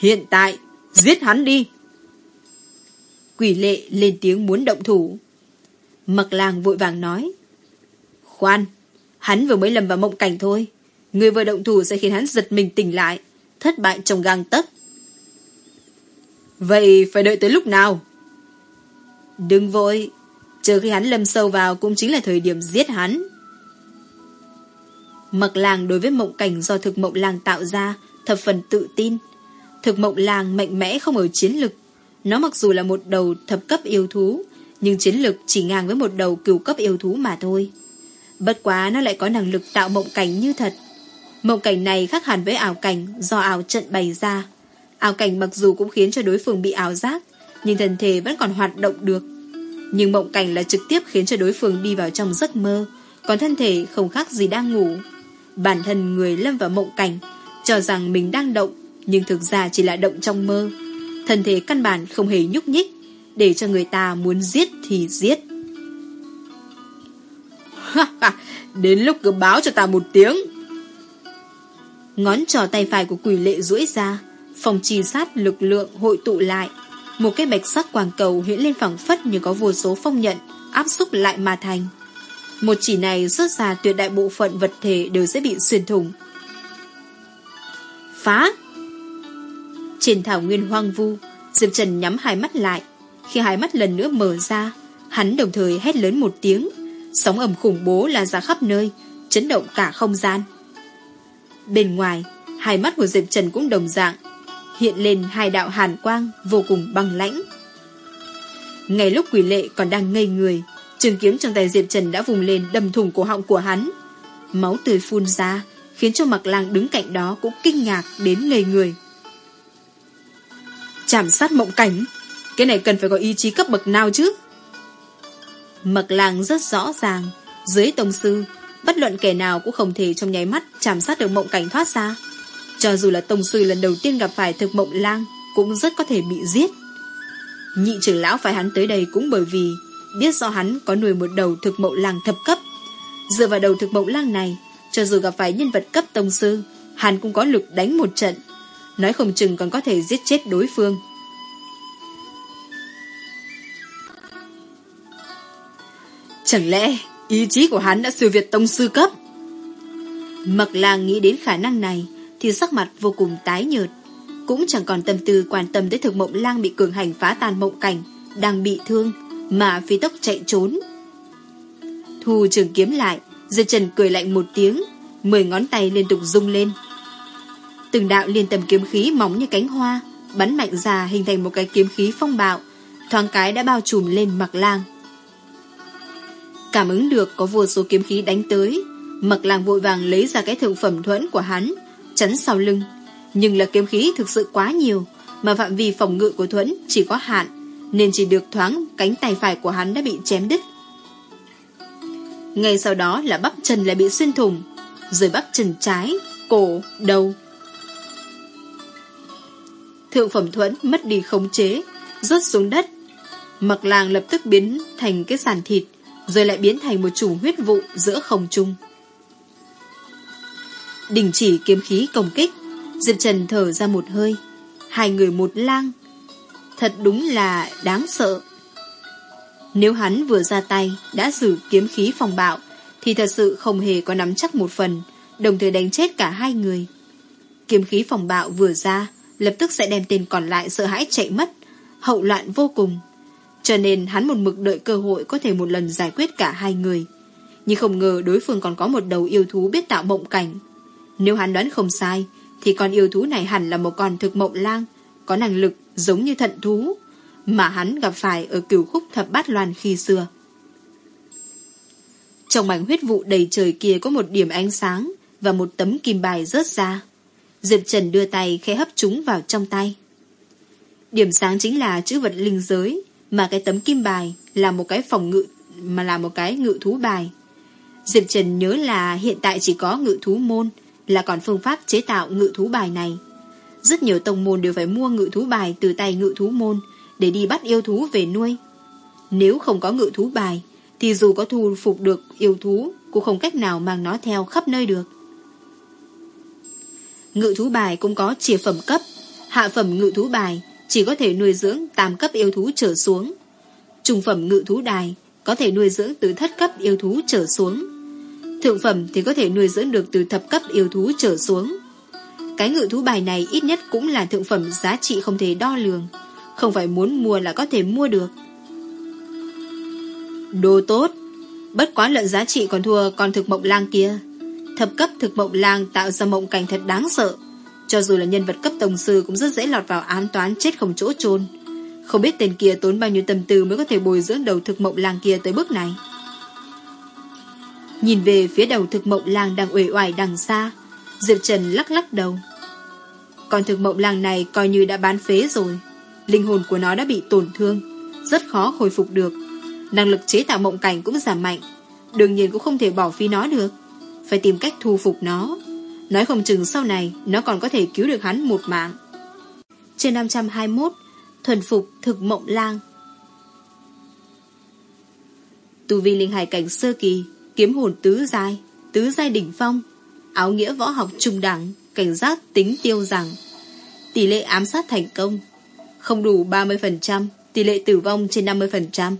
[SPEAKER 2] Hiện tại, giết hắn đi!
[SPEAKER 1] Quỷ lệ lên tiếng muốn động thủ. Mặc làng vội vàng nói.
[SPEAKER 2] Khoan, hắn vừa mới lầm vào mộng cảnh thôi. Người vừa động thủ sẽ khiến hắn giật mình tỉnh lại,
[SPEAKER 1] thất bại trong gang tấc.
[SPEAKER 2] Vậy phải đợi tới lúc nào?
[SPEAKER 1] Đừng vội, chờ khi hắn lâm sâu vào cũng chính là thời điểm giết hắn. Mặc làng đối với mộng cảnh do thực mộng làng tạo ra thập phần tự tin. Thực mộng làng mạnh mẽ không ở chiến lực. Nó mặc dù là một đầu thập cấp yêu thú, nhưng chiến lực chỉ ngang với một đầu cửu cấp yêu thú mà thôi. Bất quá nó lại có năng lực tạo mộng cảnh như thật. Mộng cảnh này khác hẳn với ảo cảnh do ảo trận bày ra. Ảo cảnh mặc dù cũng khiến cho đối phương bị ảo giác, nhưng thân thể vẫn còn hoạt động được. Nhưng mộng cảnh là trực tiếp khiến cho đối phương đi vào trong giấc mơ, còn thân thể không khác gì đang ngủ. Bản thân người lâm vào mộng cảnh, cho rằng mình đang động, nhưng thực ra chỉ là động trong mơ. Thân thể căn bản không hề nhúc nhích, để cho người ta muốn giết thì giết.
[SPEAKER 2] Đến lúc cứ báo cho ta một tiếng.
[SPEAKER 1] Ngón trò tay phải của quỷ lệ duỗi ra, phòng trì sát lực lượng hội tụ lại. Một cái bạch sắc quàng cầu hiện lên phẳng phất như có vô số phong nhận, áp xúc lại mà thành. Một chỉ này xuất ra tuyệt đại bộ phận vật thể đều sẽ bị xuyên thủng. Phá! Trên thảo nguyên hoang vu, Diệp Trần nhắm hai mắt lại. Khi hai mắt lần nữa mở ra, hắn đồng thời hét lớn một tiếng. Sóng ẩm khủng bố là ra khắp nơi, chấn động cả không gian. Bên ngoài, hai mắt của Diệp Trần cũng đồng dạng, hiện lên hai đạo hàn quang vô cùng băng lãnh. Ngay lúc quỷ lệ còn đang ngây người, trường kiếm trong tay Diệp Trần đã vùng lên đâm thủng cổ họng của hắn. Máu tươi phun ra, khiến cho mặc lang đứng cạnh đó cũng kinh ngạc đến ngây người.
[SPEAKER 2] Chảm sát mộng cảnh, cái này cần phải có ý chí cấp bậc nào chứ?
[SPEAKER 1] Mặc lang rất rõ ràng, dưới tông sư, bất luận kẻ nào cũng không thể trong nháy mắt chạm sát được mộng cảnh thoát ra. Cho dù là tông sư lần đầu tiên gặp phải thực mộng lang, cũng rất có thể bị giết. Nhị trưởng lão phải hắn tới đây cũng bởi vì biết do hắn có nuôi một đầu thực mộng lang thập cấp. Dựa vào đầu thực mộng lang này, cho dù gặp phải nhân vật cấp tông sư, hắn cũng có lực đánh một trận. Nói không chừng còn có thể giết chết đối phương.
[SPEAKER 2] Chẳng lẽ ý chí của hắn đã siêu việt tông sư cấp?
[SPEAKER 1] Mật lang nghĩ đến khả năng này thì sắc mặt vô cùng tái nhợt. Cũng chẳng còn tâm tư quan tâm tới thực mộng lang bị cường hành phá tan mộng cảnh, đang bị thương, mà phi tốc chạy trốn. Thu trường kiếm lại, Diệp Trần cười lạnh một tiếng, mười ngón tay liên tục rung lên. Từng đạo liên tầm kiếm khí mỏng như cánh hoa, bắn mạnh ra hình thành một cái kiếm khí phong bạo, thoáng cái đã bao trùm lên mặc lang. Cảm ứng được có vô số kiếm khí đánh tới, mặc làng vội vàng lấy ra cái thượng phẩm thuẫn của hắn, chắn sau lưng. Nhưng là kiếm khí thực sự quá nhiều, mà phạm vi phòng ngự của thuẫn chỉ có hạn, nên chỉ được thoáng cánh tay phải của hắn đã bị chém đứt. Ngay sau đó là bắp chân lại bị xuyên thủng, rồi bắp chân trái, cổ, đầu. Thượng phẩm thuẫn mất đi khống chế, rớt xuống đất. Mặc làng lập tức biến thành cái sàn thịt, rồi lại biến thành một chùm huyết vụ giữa không trung. Đình chỉ kiếm khí công kích, Diệp Trần thở ra một hơi. Hai người một lang. Thật đúng là đáng sợ. Nếu hắn vừa ra tay đã sử kiếm khí phòng bạo thì thật sự không hề có nắm chắc một phần, đồng thời đánh chết cả hai người. Kiếm khí phòng bạo vừa ra, lập tức sẽ đem tên còn lại sợ hãi chạy mất, hậu loạn vô cùng. Cho nên hắn một mực đợi cơ hội có thể một lần giải quyết cả hai người. Nhưng không ngờ đối phương còn có một đầu yêu thú biết tạo mộng cảnh. Nếu hắn đoán không sai, thì con yêu thú này hẳn là một con thực mộng lang, có năng lực giống như thận thú, mà hắn gặp phải ở cửu khúc thập bát loan khi xưa. Trong mảnh huyết vụ đầy trời kia có một điểm ánh sáng và một tấm kim bài rớt ra. Diệp Trần đưa tay khẽ hấp chúng vào trong tay. Điểm sáng chính là chữ vật linh giới, mà cái tấm kim bài là một cái phòng ngự, mà là một cái ngự thú bài. Diệp Trần nhớ là hiện tại chỉ có ngự thú môn, là còn phương pháp chế tạo ngự thú bài này. Rất nhiều tông môn đều phải mua ngự thú bài từ tay ngự thú môn để đi bắt yêu thú về nuôi. Nếu không có ngự thú bài, thì dù có thu phục được yêu thú, cũng không cách nào mang nó theo khắp nơi được. Ngự thú bài cũng có chia phẩm cấp, hạ phẩm ngự thú bài chỉ có thể nuôi dưỡng tam cấp yêu thú trở xuống. Trung phẩm ngự thú đài có thể nuôi dưỡng từ thất cấp yêu thú trở xuống. Thượng phẩm thì có thể nuôi dưỡng được từ thập cấp yêu thú trở xuống. Cái ngự thú bài này ít nhất cũng là thượng phẩm giá trị không thể đo lường. Không phải muốn mua là có thể mua được. Đồ tốt. Bất quá lợn giá trị còn thua con thực mộng lang kia. Thập cấp thực mộng lang tạo ra mộng cảnh thật đáng sợ. Cho dù là nhân vật cấp tổng sư cũng rất dễ lọt vào ám toán chết không chỗ chôn Không biết tên kia tốn bao nhiêu tâm tư mới có thể bồi dưỡng đầu thực mộng làng kia tới bước này. Nhìn về phía đầu thực mộng làng đang uể oải đằng xa, Diệp Trần lắc lắc đầu. Còn thực mộng làng này coi như đã bán phế rồi. Linh hồn của nó đã bị tổn thương, rất khó hồi phục được. Năng lực chế tạo mộng cảnh cũng giảm mạnh, đương nhiên cũng không thể bỏ phi nó được. Phải tìm cách thu phục nó. Nói không chừng sau này nó còn có thể cứu được hắn một mạng. Trên 521, thuần phục thực mộng lang. Tu vi linh hải cảnh sơ kỳ, kiếm hồn tứ giai, tứ giai đỉnh phong, áo nghĩa võ học trung đẳng, cảnh giác tính tiêu rằng tỷ lệ ám sát thành công không đủ 30%, tỷ lệ tử vong trên 50%.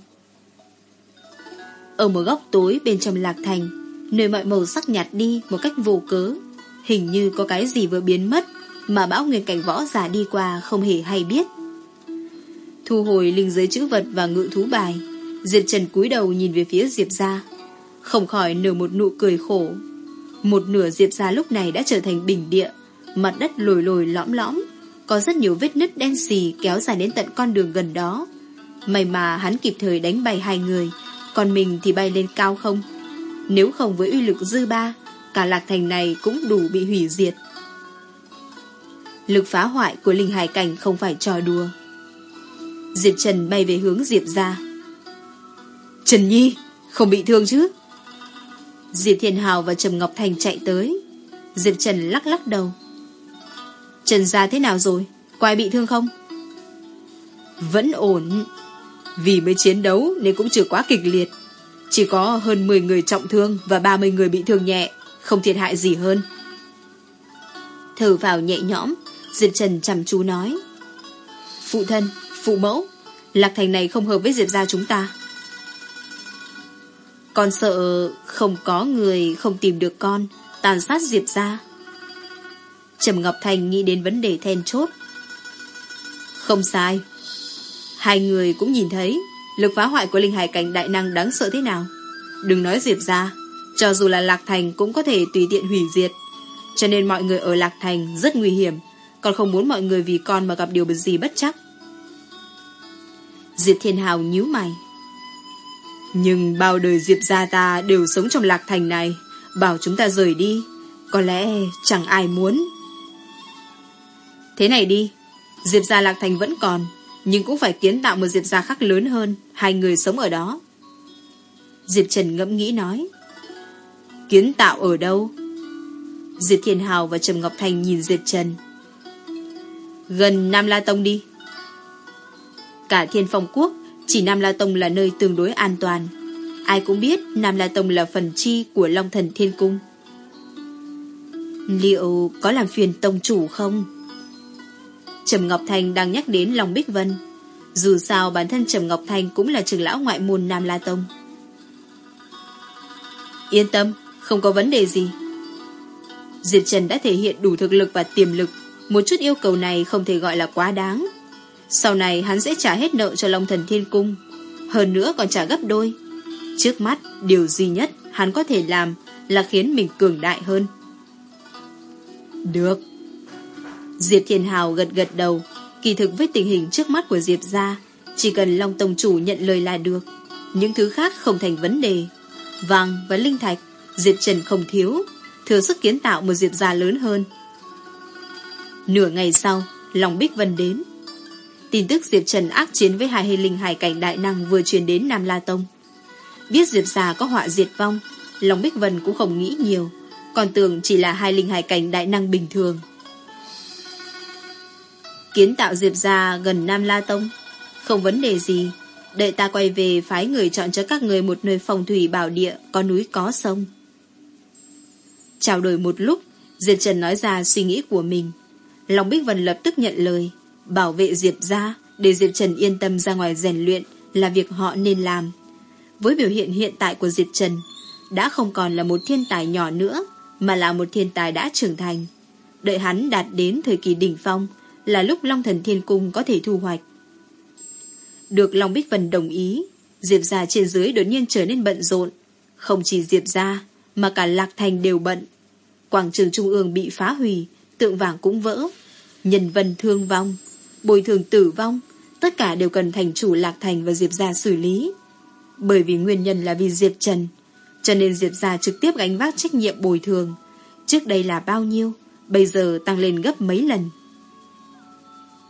[SPEAKER 1] Ở một góc tối bên trong lạc thành, nơi mọi màu sắc nhạt đi một cách vô cớ, hình như có cái gì vừa biến mất mà bão nguyên cảnh võ giả đi qua không hề hay biết. Thu hồi linh giới chữ vật và ngự thú bài, Diệp Trần cúi đầu nhìn về phía Diệp gia, không khỏi nở một nụ cười khổ. Một nửa Diệp gia lúc này đã trở thành bình địa, mặt đất lồi lồi lõm lõm, có rất nhiều vết nứt đen xì kéo dài đến tận con đường gần đó. May mà hắn kịp thời đánh bay hai người, còn mình thì bay lên cao không. Nếu không với uy lực dư ba, cả lạc thành này cũng đủ bị hủy diệt. Lực phá hoại của linh hải cảnh không phải trò đùa. Diệp Trần bay về hướng Diệp ra. Trần Nhi, không bị thương chứ? Diệp Thiên Hào và Trầm Ngọc Thành chạy tới. Diệp Trần lắc lắc đầu. Trần gia thế nào rồi? Có ai bị thương không? Vẫn ổn. Vì mới chiến đấu nên cũng chưa quá kịch liệt. Chỉ có hơn 10 người trọng thương và 30 người bị thương nhẹ, không thiệt hại gì hơn. Thở vào nhẹ nhõm, Diệp Trần chăm chú nói. Phụ thân, phụ mẫu, Lạc Thành này không hợp với Diệp gia chúng ta. Con sợ không có người không tìm được con, tàn sát Diệp gia. Trầm Ngọc Thành nghĩ đến vấn đề then chốt. Không sai. Hai người cũng nhìn thấy lực phá hoại của linh hải cảnh đại năng đáng sợ thế nào. Đừng nói Diệp ra, cho dù là Lạc Thành cũng có thể tùy tiện hủy diệt. Cho nên mọi người ở Lạc Thành rất nguy hiểm, còn không muốn mọi người vì con mà gặp điều gì bất chắc. Diệp Thiên Hào nhíu mày. Nhưng bao đời Diệp gia ta đều sống trong Lạc Thành này, bảo chúng ta rời đi, có lẽ chẳng ai muốn. Thế này đi, Diệp Gia Lạc Thành vẫn còn, nhưng cũng phải kiến tạo một Diệp Gia khác lớn hơn, hai người sống ở đó. Diệp Trần ngẫm nghĩ nói. Kiến tạo ở đâu? Diệp Thiên Hào và Trầm Ngọc Thành nhìn Diệp Trần. Gần Nam La Tông đi. Cả Thiên Phong Quốc, chỉ Nam La Tông là nơi tương đối an toàn. Ai cũng biết Nam La Tông là phần chi của Long Thần Thiên Cung. Liệu có làm phiền tông chủ không? Trầm Ngọc Thành đang nhắc đến Long Bích Vân. Dù sao bản thân Trầm Ngọc Thành cũng là trưởng lão ngoại môn Nam La Tông. Yên tâm, không có vấn đề gì. Diệp Trần đã thể hiện đủ thực lực và tiềm lực. Một chút yêu cầu này không thể gọi là quá đáng. Sau này hắn sẽ trả hết nợ cho Long Thần Thiên Cung. Hơn nữa còn trả gấp đôi. Trước mắt, điều duy nhất hắn có thể làm là khiến mình cường đại hơn. Được. Diệp Thiên Hào gật gật đầu, kỳ thực với tình hình trước mắt của Diệp gia, chỉ cần Long Tông Chủ nhận lời là được. Những thứ khác không thành vấn đề. Vàng và linh thạch, Diệp Trần không thiếu, thừa sức kiến tạo một Diệp gia lớn hơn. Nửa ngày sau, Long Bích Vân đến. Tin tức Diệp Trần ác chiến với hai hê linh hải cảnh đại năng vừa truyền đến Nam La Tông. Biết Diệp gia có họa diệt vong, Long Bích Vân cũng không nghĩ nhiều, còn tưởng chỉ là hai linh hải cảnh đại năng bình thường. Kiến tạo Diệp gia gần Nam La Tông. Không vấn đề gì. Đợi ta quay về phái người chọn cho các người một nơi phòng thủy bảo địa, có núi có sông. Chào đổi một lúc, Diệp Trần nói ra suy nghĩ của mình. Long Bích Vân lập tức nhận lời, bảo vệ Diệp gia để Diệp Trần yên tâm ra ngoài rèn luyện là việc họ nên làm. Với biểu hiện hiện tại của Diệp Trần, đã không còn là một thiên tài nhỏ nữa, mà là một thiên tài đã trưởng thành. Đợi hắn đạt đến thời kỳ đỉnh phong Là lúc Long Thần Thiên Cung có thể thu hoạch Được Long Bích Vân đồng ý Diệp gia trên dưới đột nhiên trở nên bận rộn Không chỉ Diệp gia mà cả Lạc Thành đều bận. Quảng trường Trung ương bị phá hủy, Tượng vàng cũng vỡ, Nhân vân thương vong, Bồi thường tử vong, Tất cả đều cần thành chủ Lạc Thành và Diệp gia xử lý. Bởi vì nguyên nhân là vì Diệp Trần, Cho nên Diệp gia trực tiếp gánh vác trách nhiệm bồi thường. Trước đây là bao nhiêu, Bây giờ tăng lên gấp mấy lần.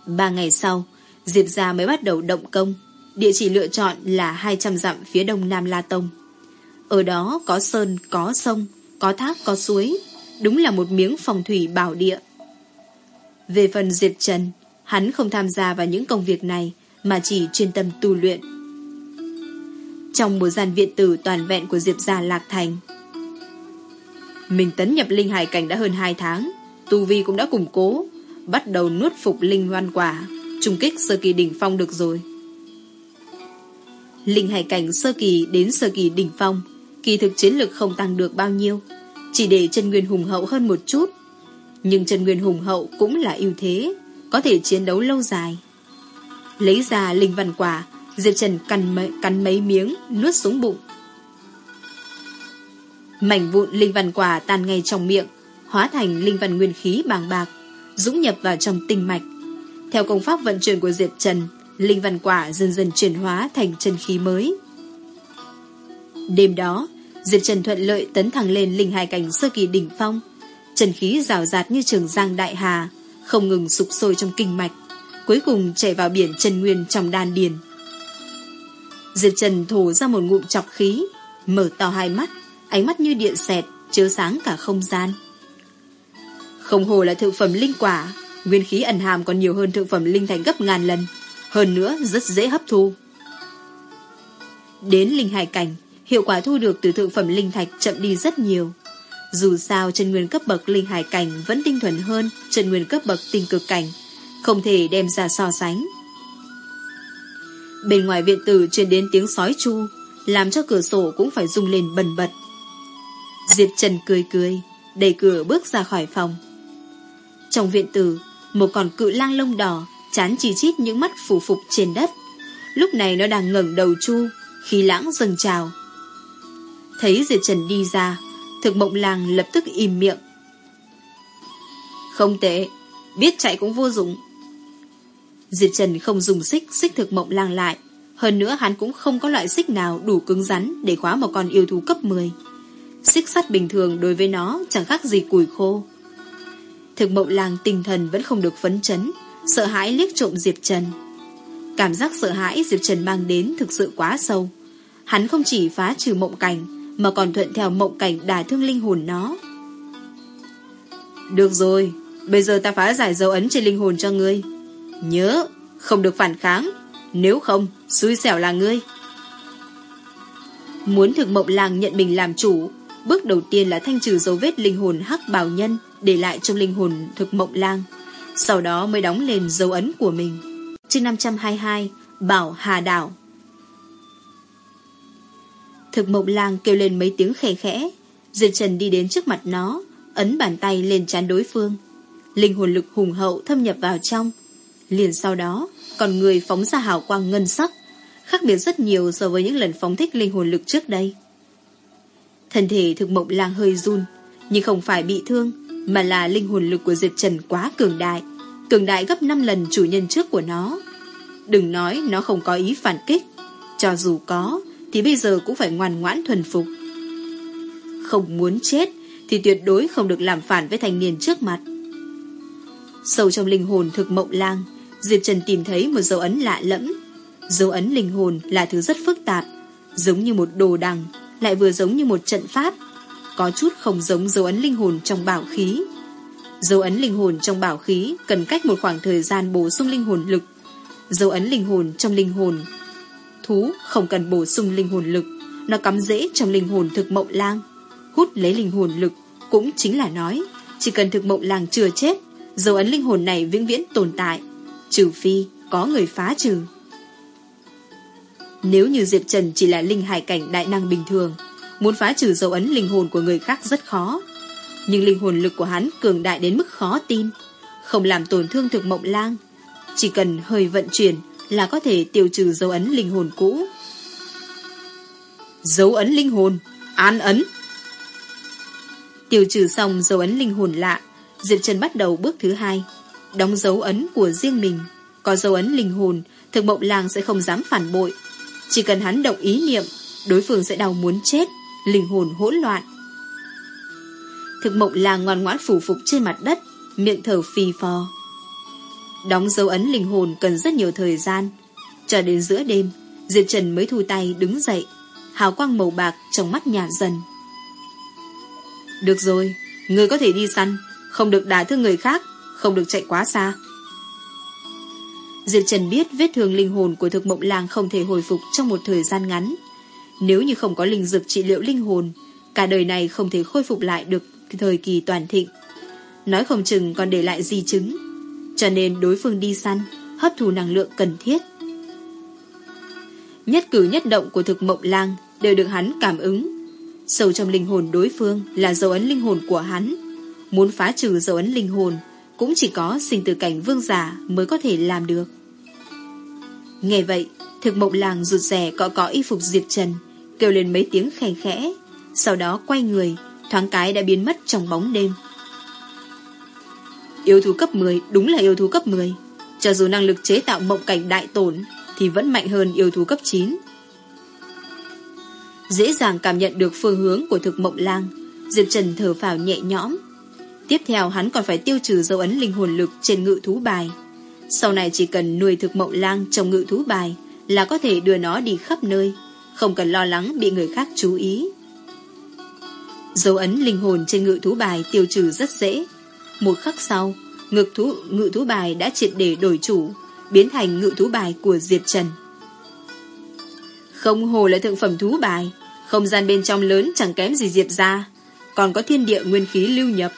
[SPEAKER 1] Ba ngày sau, Diệp gia mới bắt đầu động công. Địa chỉ lựa chọn là 200 dặm phía đông Nam La Tông. Ở đó có sơn, có sông Có thác, có suối. Đúng là một miếng phòng thủy bảo địa. Về phần Diệp Trần Hắn không tham gia vào những công việc này Mà chỉ chuyên tâm tu luyện. Trong một gian viện tử toàn vẹn của Diệp Gia Lạc Thành Mình tấn nhập linh hải cảnh đã hơn 2 tháng. Tu Vi cũng đã củng cố Bắt đầu nuốt phục linh loan quả Trung kích sơ kỳ đỉnh phong được rồi. Linh hải cảnh sơ kỳ đến sơ kỳ đỉnh phong Kỳ thực chiến lực không tăng được bao nhiêu Chỉ để chân nguyên hùng hậu hơn một chút. Nhưng chân nguyên hùng hậu cũng là ưu thế Có thể chiến đấu lâu dài. Lấy ra linh văn quả Diệp Trần cắn mấy, cắn mấy miếng Nuốt xuống bụng. Mảnh vụn linh văn quả tan ngay trong miệng Hóa thành linh văn nguyên khí bàng bạc Dũng nhập vào trong tinh mạch. Theo công pháp vận chuyển của Diệp Trần linh văn quả dần dần chuyển hóa thành chân khí mới. Đêm đó, Diệp Trần thuận lợi tấn thẳng lên linh hải cảnh sơ kỳ đỉnh phong. Trần khí rào rạt như trường giang đại hà, không ngừng sục sôi trong kinh mạch, cuối cùng chảy vào biển chân nguyên trong đan điền. Diệp Trần thổ ra một ngụm chọc khí, mở to hai mắt, ánh mắt như điện xẹt, chiếu sáng cả không gian. Không hồ là thượng phẩm linh quả, nguyên khí ẩn hàm còn nhiều hơn thượng phẩm linh thành gấp ngàn lần. Hơn nữa rất dễ hấp thu Đến linh hải cảnh Hiệu quả thu được từ thượng phẩm linh thạch chậm đi rất nhiều Dù sao chân nguyên cấp bậc linh hải cảnh Vẫn tinh thuần hơn chân nguyên cấp bậc tinh cực cảnh Không thể đem ra so sánh Bên ngoài viện tử truyền đến tiếng sói chu Làm cho cửa sổ cũng phải rung lên bần bật Diệp Trần cười cười Đẩy cửa bước ra khỏi phòng Trong viện tử Một con cự lang lông đỏ chán chỉ chít những mắt phủ phục trên đất. Lúc này nó đang ngẩng đầu chu, khí lãng dâng trào. Thấy Diệp Trần đi ra, thực mộng làng lập tức im miệng. Không tệ, biết chạy cũng vô dụng. Diệp Trần không dùng xích, xích thực mộng lang lại. Hơn nữa hắn cũng không có loại xích nào đủ cứng rắn để khóa một con yêu thú cấp 10. Xích sắt bình thường đối với nó chẳng khác gì củi khô. Thực mộng làng tinh thần vẫn không được phấn chấn, sợ hãi liếc trộm Diệp Trần. Cảm giác sợ hãi Diệp Trần mang đến thực sự quá sâu. Hắn không chỉ phá trừ mộng cảnh, mà còn thuận theo mộng cảnh đả thương linh hồn nó. Được rồi, bây giờ ta phá giải dấu ấn trên linh hồn cho ngươi. Nhớ, không được phản kháng, nếu không, xui xẻo là ngươi. Muốn thực mộng làng nhận mình làm chủ, bước đầu tiên là thanh trừ dấu vết linh hồn hắc bào nhân để lại trong linh hồn thực mộng lang sau đó mới đóng lên dấu ấn của mình. Chương 522 Bảo Hà Đảo Thực mộng lang kêu lên mấy tiếng khẽ khẽ. Diệp Trần đi đến trước mặt nó Ấn bàn tay lên chán đối phương. Linh hồn lực hùng hậu thâm nhập vào trong. Liền sau đó Còn người phóng ra hào quang ngân sắc Khác biệt rất nhiều so với những lần phóng thích linh hồn lực trước đây. Thân thể thực mộng lang hơi run Nhưng không phải bị thương mà là linh hồn lực của Diệp Trần quá cường đại, cường đại gấp 5 lần chủ nhân trước của nó. Đừng nói nó không có ý phản kích, cho dù có, thì bây giờ cũng phải ngoan ngoãn thuần phục. Không muốn chết, thì tuyệt đối không được làm phản với thanh niên trước mặt. Sâu trong linh hồn thực mộng lang, Diệp Trần tìm thấy một dấu ấn lạ lẫm. Dấu ấn linh hồn là thứ rất phức tạp, giống như một đồ đằng, lại vừa giống như một trận pháp, có chút không giống dấu ấn linh hồn trong bảo khí. Dấu ấn linh hồn trong bảo khí cần cách một khoảng thời gian bổ sung linh hồn lực. Dấu ấn linh hồn trong linh hồn thú không cần bổ sung linh hồn lực, nó cắm dễ trong linh hồn thực mộng lang. Hút lấy linh hồn lực cũng chính là nói, chỉ cần thực mộng lang chưa chết, dấu ấn linh hồn này vĩnh viễn tồn tại, trừ phi có người phá trừ. Nếu như Diệp Trần chỉ là linh hải cảnh đại năng bình thường, Muốn phá trừ dấu ấn linh hồn của người khác rất khó Nhưng linh hồn lực của hắn cường đại đến mức khó tin, không làm tổn thương thực mộng lang. Chỉ cần hơi vận chuyển là có thể tiêu trừ dấu ấn linh hồn cũ.
[SPEAKER 2] Dấu ấn linh hồn, an ấn.
[SPEAKER 1] Tiêu trừ xong dấu ấn linh hồn lạ, Diệp Trần bắt đầu bước thứ hai, đóng dấu ấn của riêng mình. Có dấu ấn linh hồn, thực mộng làng sẽ không dám phản bội. Chỉ cần hắn động ý niệm, đối phương sẽ đau muốn chết, linh hồn hỗn loạn. Thực mộng làng ngoan ngoãn phủ phục trên mặt đất, miệng thở phì phò. Đóng dấu ấn linh hồn cần rất nhiều thời gian. Cho đến giữa đêm, Diệp Trần mới thu tay đứng dậy, hào quang màu bạc trong mắt nhạt dần.
[SPEAKER 2] Được rồi, người có thể đi săn, không được đả thương người khác, không được chạy quá xa.
[SPEAKER 1] Diệp Trần biết vết thương linh hồn của thực mộng làng không thể hồi phục trong một thời gian ngắn. Nếu như không có linh dược trị liệu linh hồn, cả đời này không thể khôi phục lại được thời kỳ toàn thịnh. Nói không chừng còn để lại di chứng. Cho nên đối phương đi săn, hấp thụ năng lượng cần thiết. Nhất cử nhất động của thực mộng lang đều được hắn cảm ứng. Sâu trong linh hồn đối phương là dấu ấn linh hồn của hắn. Muốn phá trừ dấu ấn linh hồn cũng chỉ có sinh từ cảnh vương giả mới có thể làm được. Nghe vậy, thực mộng làng rụt rè cọ cọ y phục Diệp Trần, kêu lên mấy tiếng khẽ khẽ, sau đó quay người, thoáng cái đã biến mất trong bóng đêm. Yêu thú cấp 10 đúng là yêu thú cấp 10. Cho dù năng lực chế tạo mộng cảnh đại tổn thì vẫn mạnh hơn yêu thú cấp 9. Dễ dàng cảm nhận được phương hướng của thực mộng lang, Diệp Trần thở phào nhẹ nhõm. Tiếp theo hắn còn phải tiêu trừ dấu ấn linh hồn lực trên ngự thú bài. Sau này chỉ cần nuôi thực mộng lang trong ngự thú bài là có thể đưa nó đi khắp nơi, không cần lo lắng bị người khác chú ý. Dấu ấn linh hồn trên ngự thú bài tiêu trừ rất dễ. Một khắc sau, ngự thú, ngự thú bài đã triệt để đổi chủ, biến thành ngự thú bài của Diệp Trần. Không hồ là thượng phẩm thú bài, không gian bên trong lớn chẳng kém gì Diệp ra, còn có thiên địa nguyên khí lưu nhập.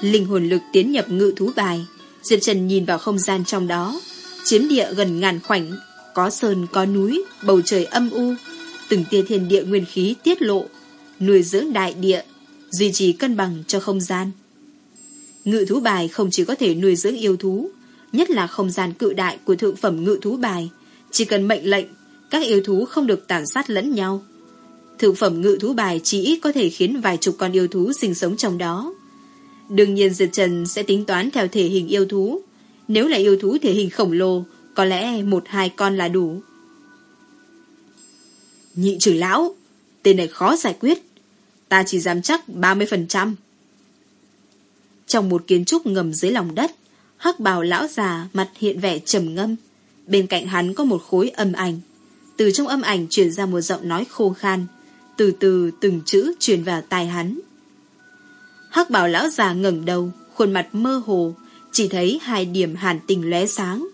[SPEAKER 1] Linh hồn lực tiến nhập ngự thú bài, Diệp Trần nhìn vào không gian trong đó, chiếm địa gần ngàn khoảnh, có sơn có núi, bầu trời âm u, từng tia thiên địa nguyên khí tiết lộ, nuôi dưỡng đại địa, duy trì cân bằng cho không gian. Ngự thú bài không chỉ có thể nuôi dưỡng yêu thú, nhất là không gian cự đại của thượng phẩm ngự thú bài, chỉ cần mệnh lệnh, các yêu thú không được tàn sát lẫn nhau. Thượng phẩm ngự thú bài chỉ ít có thể khiến vài chục con yêu thú sinh sống trong đó. Đương nhiên Diệp Trần sẽ tính toán theo thể hình yêu thú. Nếu là yêu thú thể hình khổng lồ, có lẽ một hai con là đủ.
[SPEAKER 2] Nhị trưởng lão, tên này khó giải quyết. Ta chỉ dám chắc 30%.
[SPEAKER 1] Trong một kiến trúc ngầm dưới lòng đất, hắc bào lão già mặt hiện vẻ trầm ngâm. Bên cạnh hắn có một khối âm ảnh. Từ trong âm ảnh truyền ra một giọng nói khô khan. Từ từ từng chữ truyền vào tai hắn. Hắc bảo lão già ngẩng đầu, khuôn mặt mơ hồ, chỉ thấy hai điểm hàn tình lóe sáng.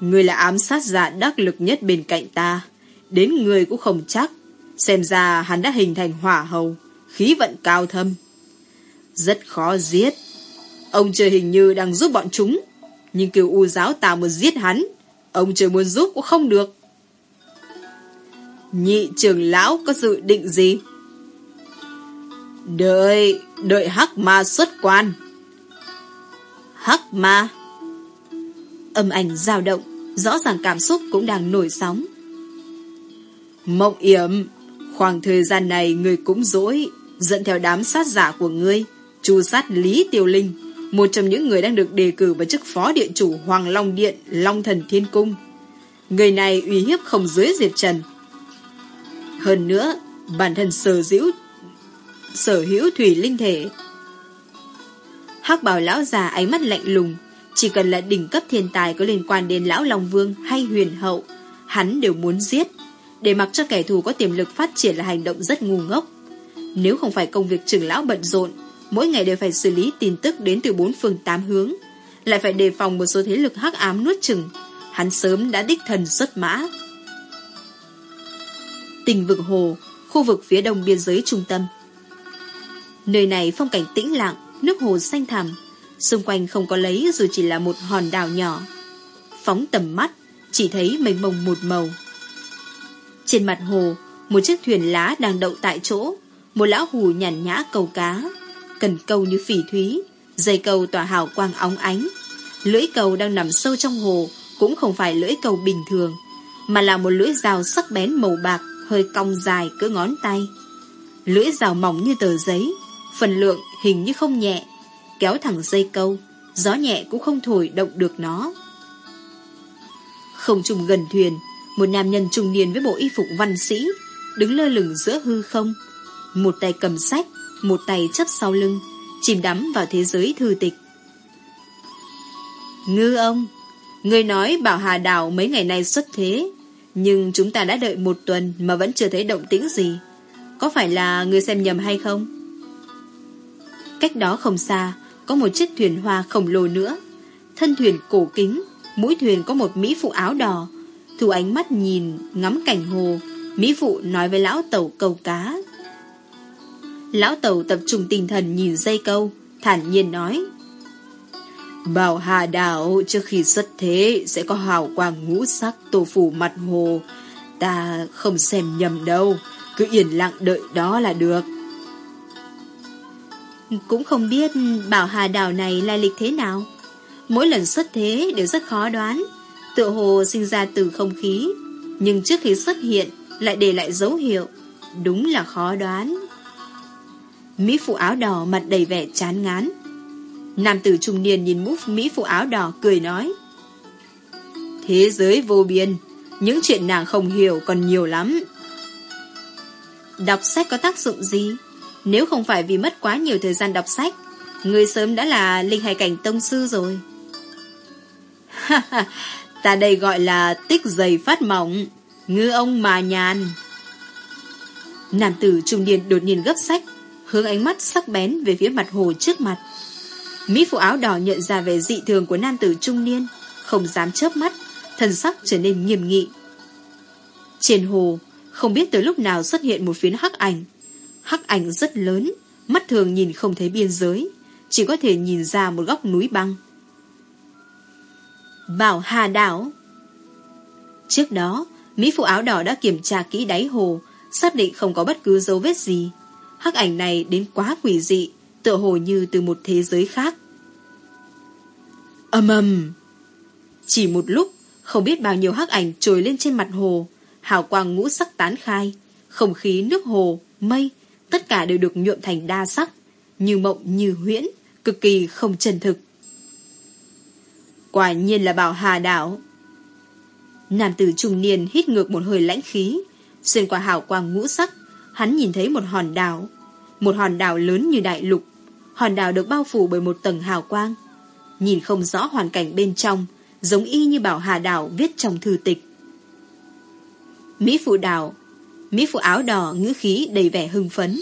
[SPEAKER 2] Người là ám sát giả đắc lực nhất bên cạnh ta, đến người cũng không chắc. Xem ra hắn đã hình thành hỏa hầu, khí vận cao thâm. Rất khó giết. Ông trời hình như đang giúp bọn chúng, nhưng kiều u giáo ta muốn giết hắn, ông trời muốn giúp cũng không được. Nhị trưởng lão có dự định gì? Đợi, đợi hắc ma xuất quan.
[SPEAKER 1] Hắc ma. Âm ảnh dao động, rõ ràng cảm xúc cũng đang nổi sóng.
[SPEAKER 2] Mộng yểm, khoảng thời gian này người cũng dỗi, dẫn theo đám sát giả của ngươi, chu sát Lý Tiêu Linh, một trong những người đang được đề cử vào chức phó điện chủ Hoàng Long Điện, Long Thần Thiên Cung. Người này uy hiếp không dưới Diệp Trần. Hơn nữa, bản thân sở dĩu sở hữu thủy linh thể.
[SPEAKER 1] hắc bảo lão già ánh mắt lạnh lùng, chỉ cần là đỉnh cấp thiên tài có liên quan đến lão Long Vương hay huyền hậu, hắn đều muốn giết, để mặc cho kẻ thù có tiềm lực phát triển là hành động rất ngu ngốc. Nếu không phải công việc trưởng lão bận rộn, mỗi ngày đều phải xử lý tin tức đến từ bốn phương tám hướng, lại phải đề phòng một số thế lực hắc ám nuốt chừng, hắn sớm đã đích thần xuất mã. Tình vực hồ, khu vực phía đông biên giới trung tâm. Nơi này phong cảnh tĩnh lặng, nước hồ xanh thẳm, xung quanh không có lấy dù chỉ là một hòn đảo nhỏ. Phóng tầm mắt, chỉ thấy mênh mông một màu. Trên mặt hồ, một chiếc thuyền lá đang đậu tại chỗ, một lão hù nhàn nhã câu cá, cần câu như phỉ thúy, dây câu tỏa hào quang óng ánh. Lưỡi câu đang nằm sâu trong hồ cũng không phải lưỡi câu bình thường, mà là một lưỡi dao sắc bén màu bạc, hơi cong dài cỡ ngón tay. Lưỡi dao mỏng như tờ giấy, phần lượng hình như không nhẹ, kéo thẳng dây câu, gió nhẹ cũng không thổi động được nó. Không trùng gần thuyền, một nam nhân trung niên với bộ y phục văn sĩ, đứng lơ lửng giữa hư không. Một tay cầm sách, một tay chấp sau lưng, chìm đắm vào thế giới thư tịch. Ngư ông, người nói bảo Hà Đảo mấy ngày nay xuất thế, nhưng chúng ta đã đợi một tuần mà vẫn chưa thấy động tĩnh gì. Có phải là người xem nhầm hay không? Cách đó không xa, có một chiếc thuyền hoa khổng lồ nữa. Thân thuyền cổ kính, mũi thuyền có một mỹ phụ áo đỏ. Thu ánh mắt nhìn, ngắm cảnh hồ. Mỹ phụ nói với lão tàu câu cá. Lão tàu tập trung tinh thần nhìn dây câu, thản nhiên nói. Bảo Hà Đảo trước khi xuất thế sẽ có hào quang ngũ sắc tô phủ mặt hồ. Ta không xem nhầm đâu, cứ yên lặng đợi đó là được.
[SPEAKER 2] Cũng không biết Bảo Hà Đảo này lai lịch thế nào. Mỗi lần xuất thế đều rất khó đoán. Tựa hồ sinh ra từ không khí, nhưng trước khi xuất hiện lại để lại dấu hiệu. Đúng là khó đoán. Mỹ phụ áo đỏ mặt đầy vẻ chán ngán. Nam tử trung niên nhìn mũ Mỹ phụ áo đỏ cười nói. Thế giới vô biên, những chuyện nàng không hiểu còn nhiều lắm. Đọc sách có tác dụng gì? Nếu không phải vì mất quá nhiều thời gian đọc sách, người sớm đã là linh hải cảnh tông sư rồi. Ta đây gọi là tích dày phát mỏng, ngư ông mà nhàn. Nam tử trung niên đột nhiên gấp sách, hướng ánh mắt sắc bén về phía mặt hồ trước mặt. Mỹ phụ áo đỏ nhận ra về dị thường của nam tử trung niên, không dám chớp mắt, thần sắc trở nên nghiêm nghị. Trên hồ, không biết từ lúc nào xuất hiện một phiến hắc ảnh. Hắc ảnh rất lớn, mắt thường nhìn không thấy biên giới, chỉ có thể nhìn ra một góc núi băng. Bảo Hà Đảo Trước đó, Mỹ phụ áo đỏ đã kiểm tra kỹ đáy hồ, xác định không có bất cứ dấu vết gì. Hắc ảnh này đến quá quỷ dị, tựa hồ như từ một thế giới khác. Âm ầm! Chỉ một lúc, không biết bao nhiêu hắc ảnh trồi lên trên mặt hồ, hào quang ngũ sắc tán khai, không khí nước hồ, mây, tất cả đều được nhuộm thành đa sắc, như mộng như huyễn, cực kỳ không chân thực. Quả nhiên là bảo hà đảo. Nam tử trung niên hít ngược một hơi lãnh khí, xuyên qua hào quang ngũ sắc, hắn nhìn thấy một hòn đảo. Một hòn đảo lớn như đại lục. Hòn đảo được bao phủ bởi một tầng hào quang. Nhìn không rõ hoàn cảnh bên trong, giống y như bảo hà đảo viết trong thư tịch. Mỹ phụ đảo Mỹ phụ áo đỏ ngữ khí đầy vẻ hưng phấn.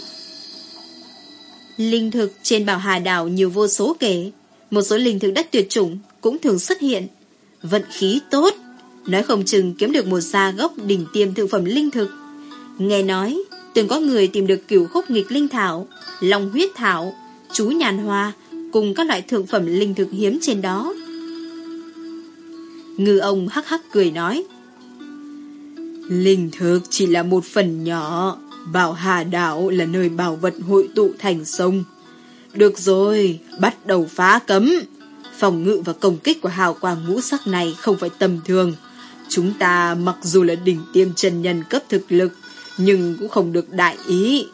[SPEAKER 2] Linh thực trên bảo hà đảo nhiều vô số kể. Một số linh thực đất tuyệt chủng cũng thường xuất hiện. Vận khí tốt, nói không chừng kiếm được một gia gốc đỉnh tiêm thực phẩm linh thực. Nghe nói, từng có người tìm được cửu khúc nghịch linh thảo, long huyết thảo, chú nhàn hoa cùng các loại thượng phẩm linh thực hiếm trên đó. Ngư ông hắc hắc cười nói. Linh thực chỉ là một phần nhỏ, Bảo Hà Đảo là nơi bảo vật hội tụ thành sông. Được rồi, bắt đầu phá cấm. Phòng ngự và công kích của hào quang ngũ sắc này không phải tầm thường. Chúng ta mặc dù là đỉnh tiêm chân nhân cấp thực lực, nhưng cũng không được đại ý.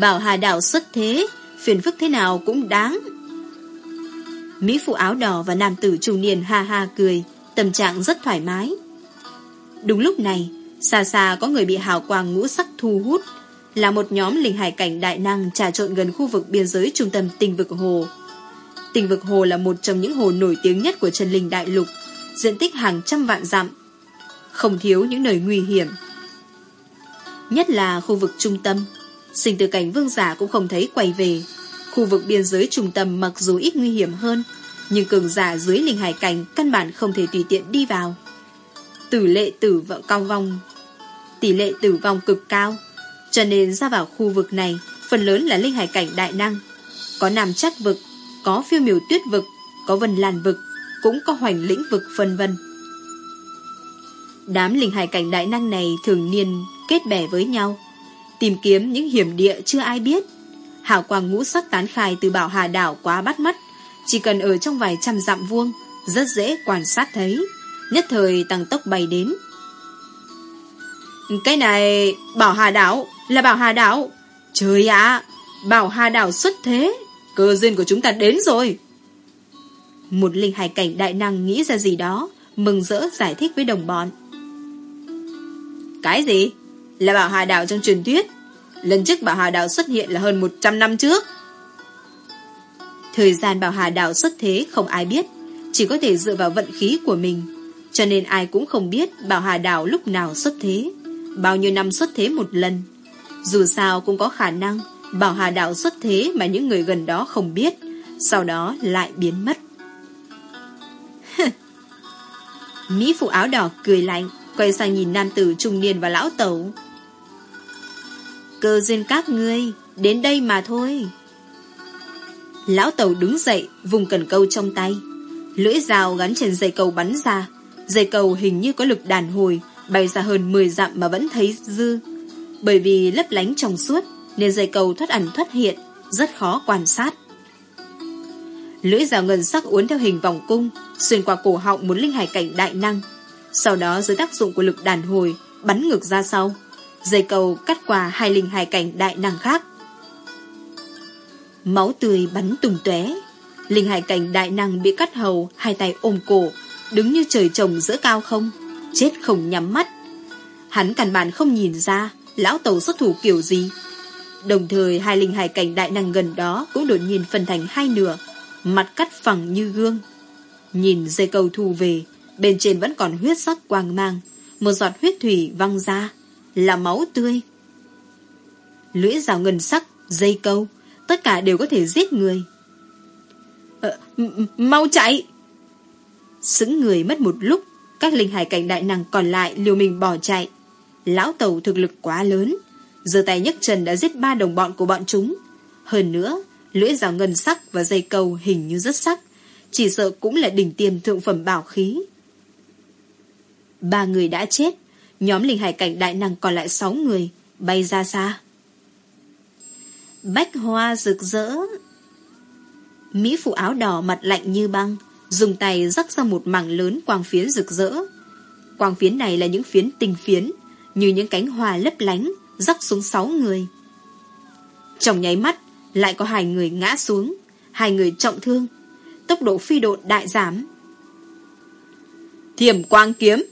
[SPEAKER 2] Bảo Hà Đảo xuất thế, phiền phức thế nào cũng đáng. Mỹ phụ áo đỏ và nam tử trung niên ha ha cười, tâm trạng rất thoải mái. Đúng lúc này, xa xa có người bị hào quang ngũ sắc thu hút, là một nhóm linh hải cảnh đại năng trà trộn gần khu vực biên giới trung tâm tinh vực hồ. Tình vực hồ là một trong những hồ nổi tiếng nhất của Trần Linh Đại Lục, diện tích hàng trăm vạn dặm, không thiếu những nơi nguy hiểm. Nhất là khu vực trung tâm, sinh tử cảnh vương giả cũng không thấy quay về. Khu vực biên giới trung tâm mặc dù ít nguy hiểm hơn, nhưng cường giả dưới linh hải cảnh căn bản không thể tùy tiện đi vào. Tỷ lệ tử vợ cao vong Tỷ lệ tử vong cực cao Cho nên ra vào khu vực này Phần lớn là linh hải cảnh đại năng Có nằm chắc vực có phiêu miểu tuyết vực Có vân làn vực Cũng có hoành lĩnh vực vân vân Đám linh hải cảnh đại năng này thường niên kết bè với nhau
[SPEAKER 1] tìm kiếm những hiểm địa chưa ai biết. Hào quang ngũ sắc tán khai từ bảo hà đảo quá bắt mắt, chỉ cần ở trong vài trăm dặm vuông, rất dễ quan sát thấy. Nhất thời tăng tốc bay đến. Cái này, bảo hà đảo, là bảo hà đảo. Trời ạ, bảo hà đảo xuất thế, cơ duyên của chúng ta đến rồi. Một linh hải cảnh đại năng nghĩ ra gì đó, mừng rỡ giải thích với đồng bọn. Cái gì? Là bảo hà đảo trong truyền thuyết. Lần trước bảo hà đảo xuất hiện là hơn 100 năm trước. Thời gian bảo hà đảo xuất thế không ai biết, chỉ có thể dựa vào vận khí của mình. Cho nên ai cũng không biết bảo hà đảo lúc nào xuất thế, bao nhiêu năm xuất thế một lần. Dù sao cũng có khả năng bảo hà đạo xuất thế mà những người gần đó không biết, sau đó lại biến mất. Mỹ phụ áo đỏ cười lạnh, quay sang nhìn nam tử trung niên và lão tẩu. Cơ duyên các ngươi, đến đây mà thôi. Lão tẩu đứng dậy, vùng cần câu trong tay. Lưỡi dao gắn trên dây cầu bắn ra. Dây cầu hình như có lực đàn hồi, bay ra hơn 10 dặm mà vẫn thấy dư. Bởi vì lấp lánh trong suốt, nên dây cầu thoát ẩn thoát hiện, rất khó quan sát. Lưỡi dao ngân sắc uốn theo hình vòng cung, xuyên qua cổ họng một linh hải cảnh đại năng. Sau đó dưới tác dụng của lực đàn hồi, bắn ngược ra sau. Dây cầu cắt qua hai linh hải cảnh đại năng khác. Máu tươi bắn tung tóe Linh hải cảnh đại năng bị cắt hầu Hai tay ôm cổ Đứng như trời trồng giữa cao không Chết không nhắm mắt Hắn căn bản không nhìn ra Lão tàu xuất thủ kiểu gì Đồng thời hai linh hải cảnh đại năng gần đó Cũng đột nhiên phân thành hai nửa Mặt cắt phẳng như gương. Nhìn dây cầu thu về Bên trên vẫn còn huyết sắc quang mang Một giọt huyết thủy văng ra Là máu tươi. Lưỡi rào ngân sắc Dây câu Tất cả đều có thể giết người. Ờ, Mau chạy! Sững người mất một lúc Các linh hải cảnh đại năng còn lại liều mình bỏ chạy. Lão tàu thực lực quá lớn Giờ tay nhấc chân đã giết ba đồng bọn của bọn chúng. Hơn nữa, Lưỡi dao ngân sắc và dây câu hình như rất sắc, Chỉ sợ cũng là đỉnh tiêm thượng phẩm bảo khí. Ba người đã chết, Nhóm linh hải cảnh đại năng còn lại sáu người Bay ra xa. Bách hoa rực rỡ. Mỹ phụ áo đỏ mặt lạnh như băng, Dùng tay rắc ra một mảng lớn quang phiến rực rỡ. Quang phiến này là những phiến tinh phiến, Như những cánh hoa lấp lánh. Rắc xuống sáu người. Trong nháy mắt, Lại có hai người ngã xuống, Hai người trọng thương. Tốc độ phi độn đại giảm. Thiểm quang kiếm.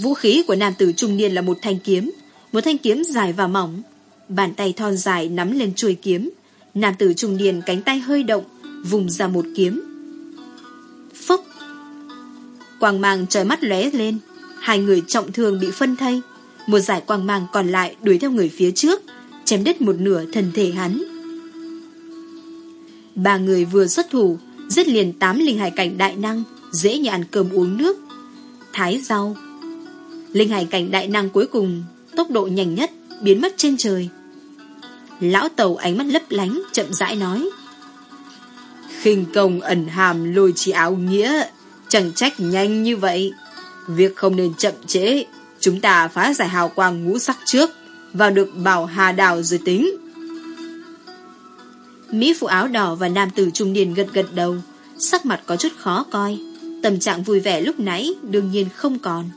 [SPEAKER 1] Vũ khí của nam tử trung niên là một thanh kiếm, Một thanh kiếm dài và mỏng. Bàn tay thon dài nắm lên chuôi kiếm. Nam tử trung niên cánh tay hơi động, Vùng ra một kiếm. Phốc. Quang mang trời mắt lóe lên, Hai người trọng thương bị phân thây. Một giải quang mang còn lại đuổi theo người phía trước, Chém đứt một nửa thân thể hắn. Ba người vừa xuất thủ, Giết liền tám linh hải cảnh đại năng, Dễ như ăn cơm uống nước. Thái rau Linh hải cảnh đại năng cuối cùng, Tốc độ nhanh nhất, biến mất trên trời. Lão tàu ánh mắt lấp lánh, Chậm rãi nói, khinh công ẩn hàm lôi chỉ áo nghĩa, Chẳng trách nhanh như vậy. Việc không nên chậm trễ Chúng ta phá giải hào quang ngũ sắc trước Và được bảo hà đào rồi tính. Mỹ phụ áo đỏ và nam tử trung niên gật gật đầu, Sắc mặt có chút khó coi, Tâm trạng vui vẻ lúc nãy Đương nhiên không còn.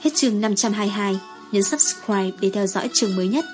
[SPEAKER 1] Hết chương 522 Nhấn subscribe để theo dõi chương mới nhất.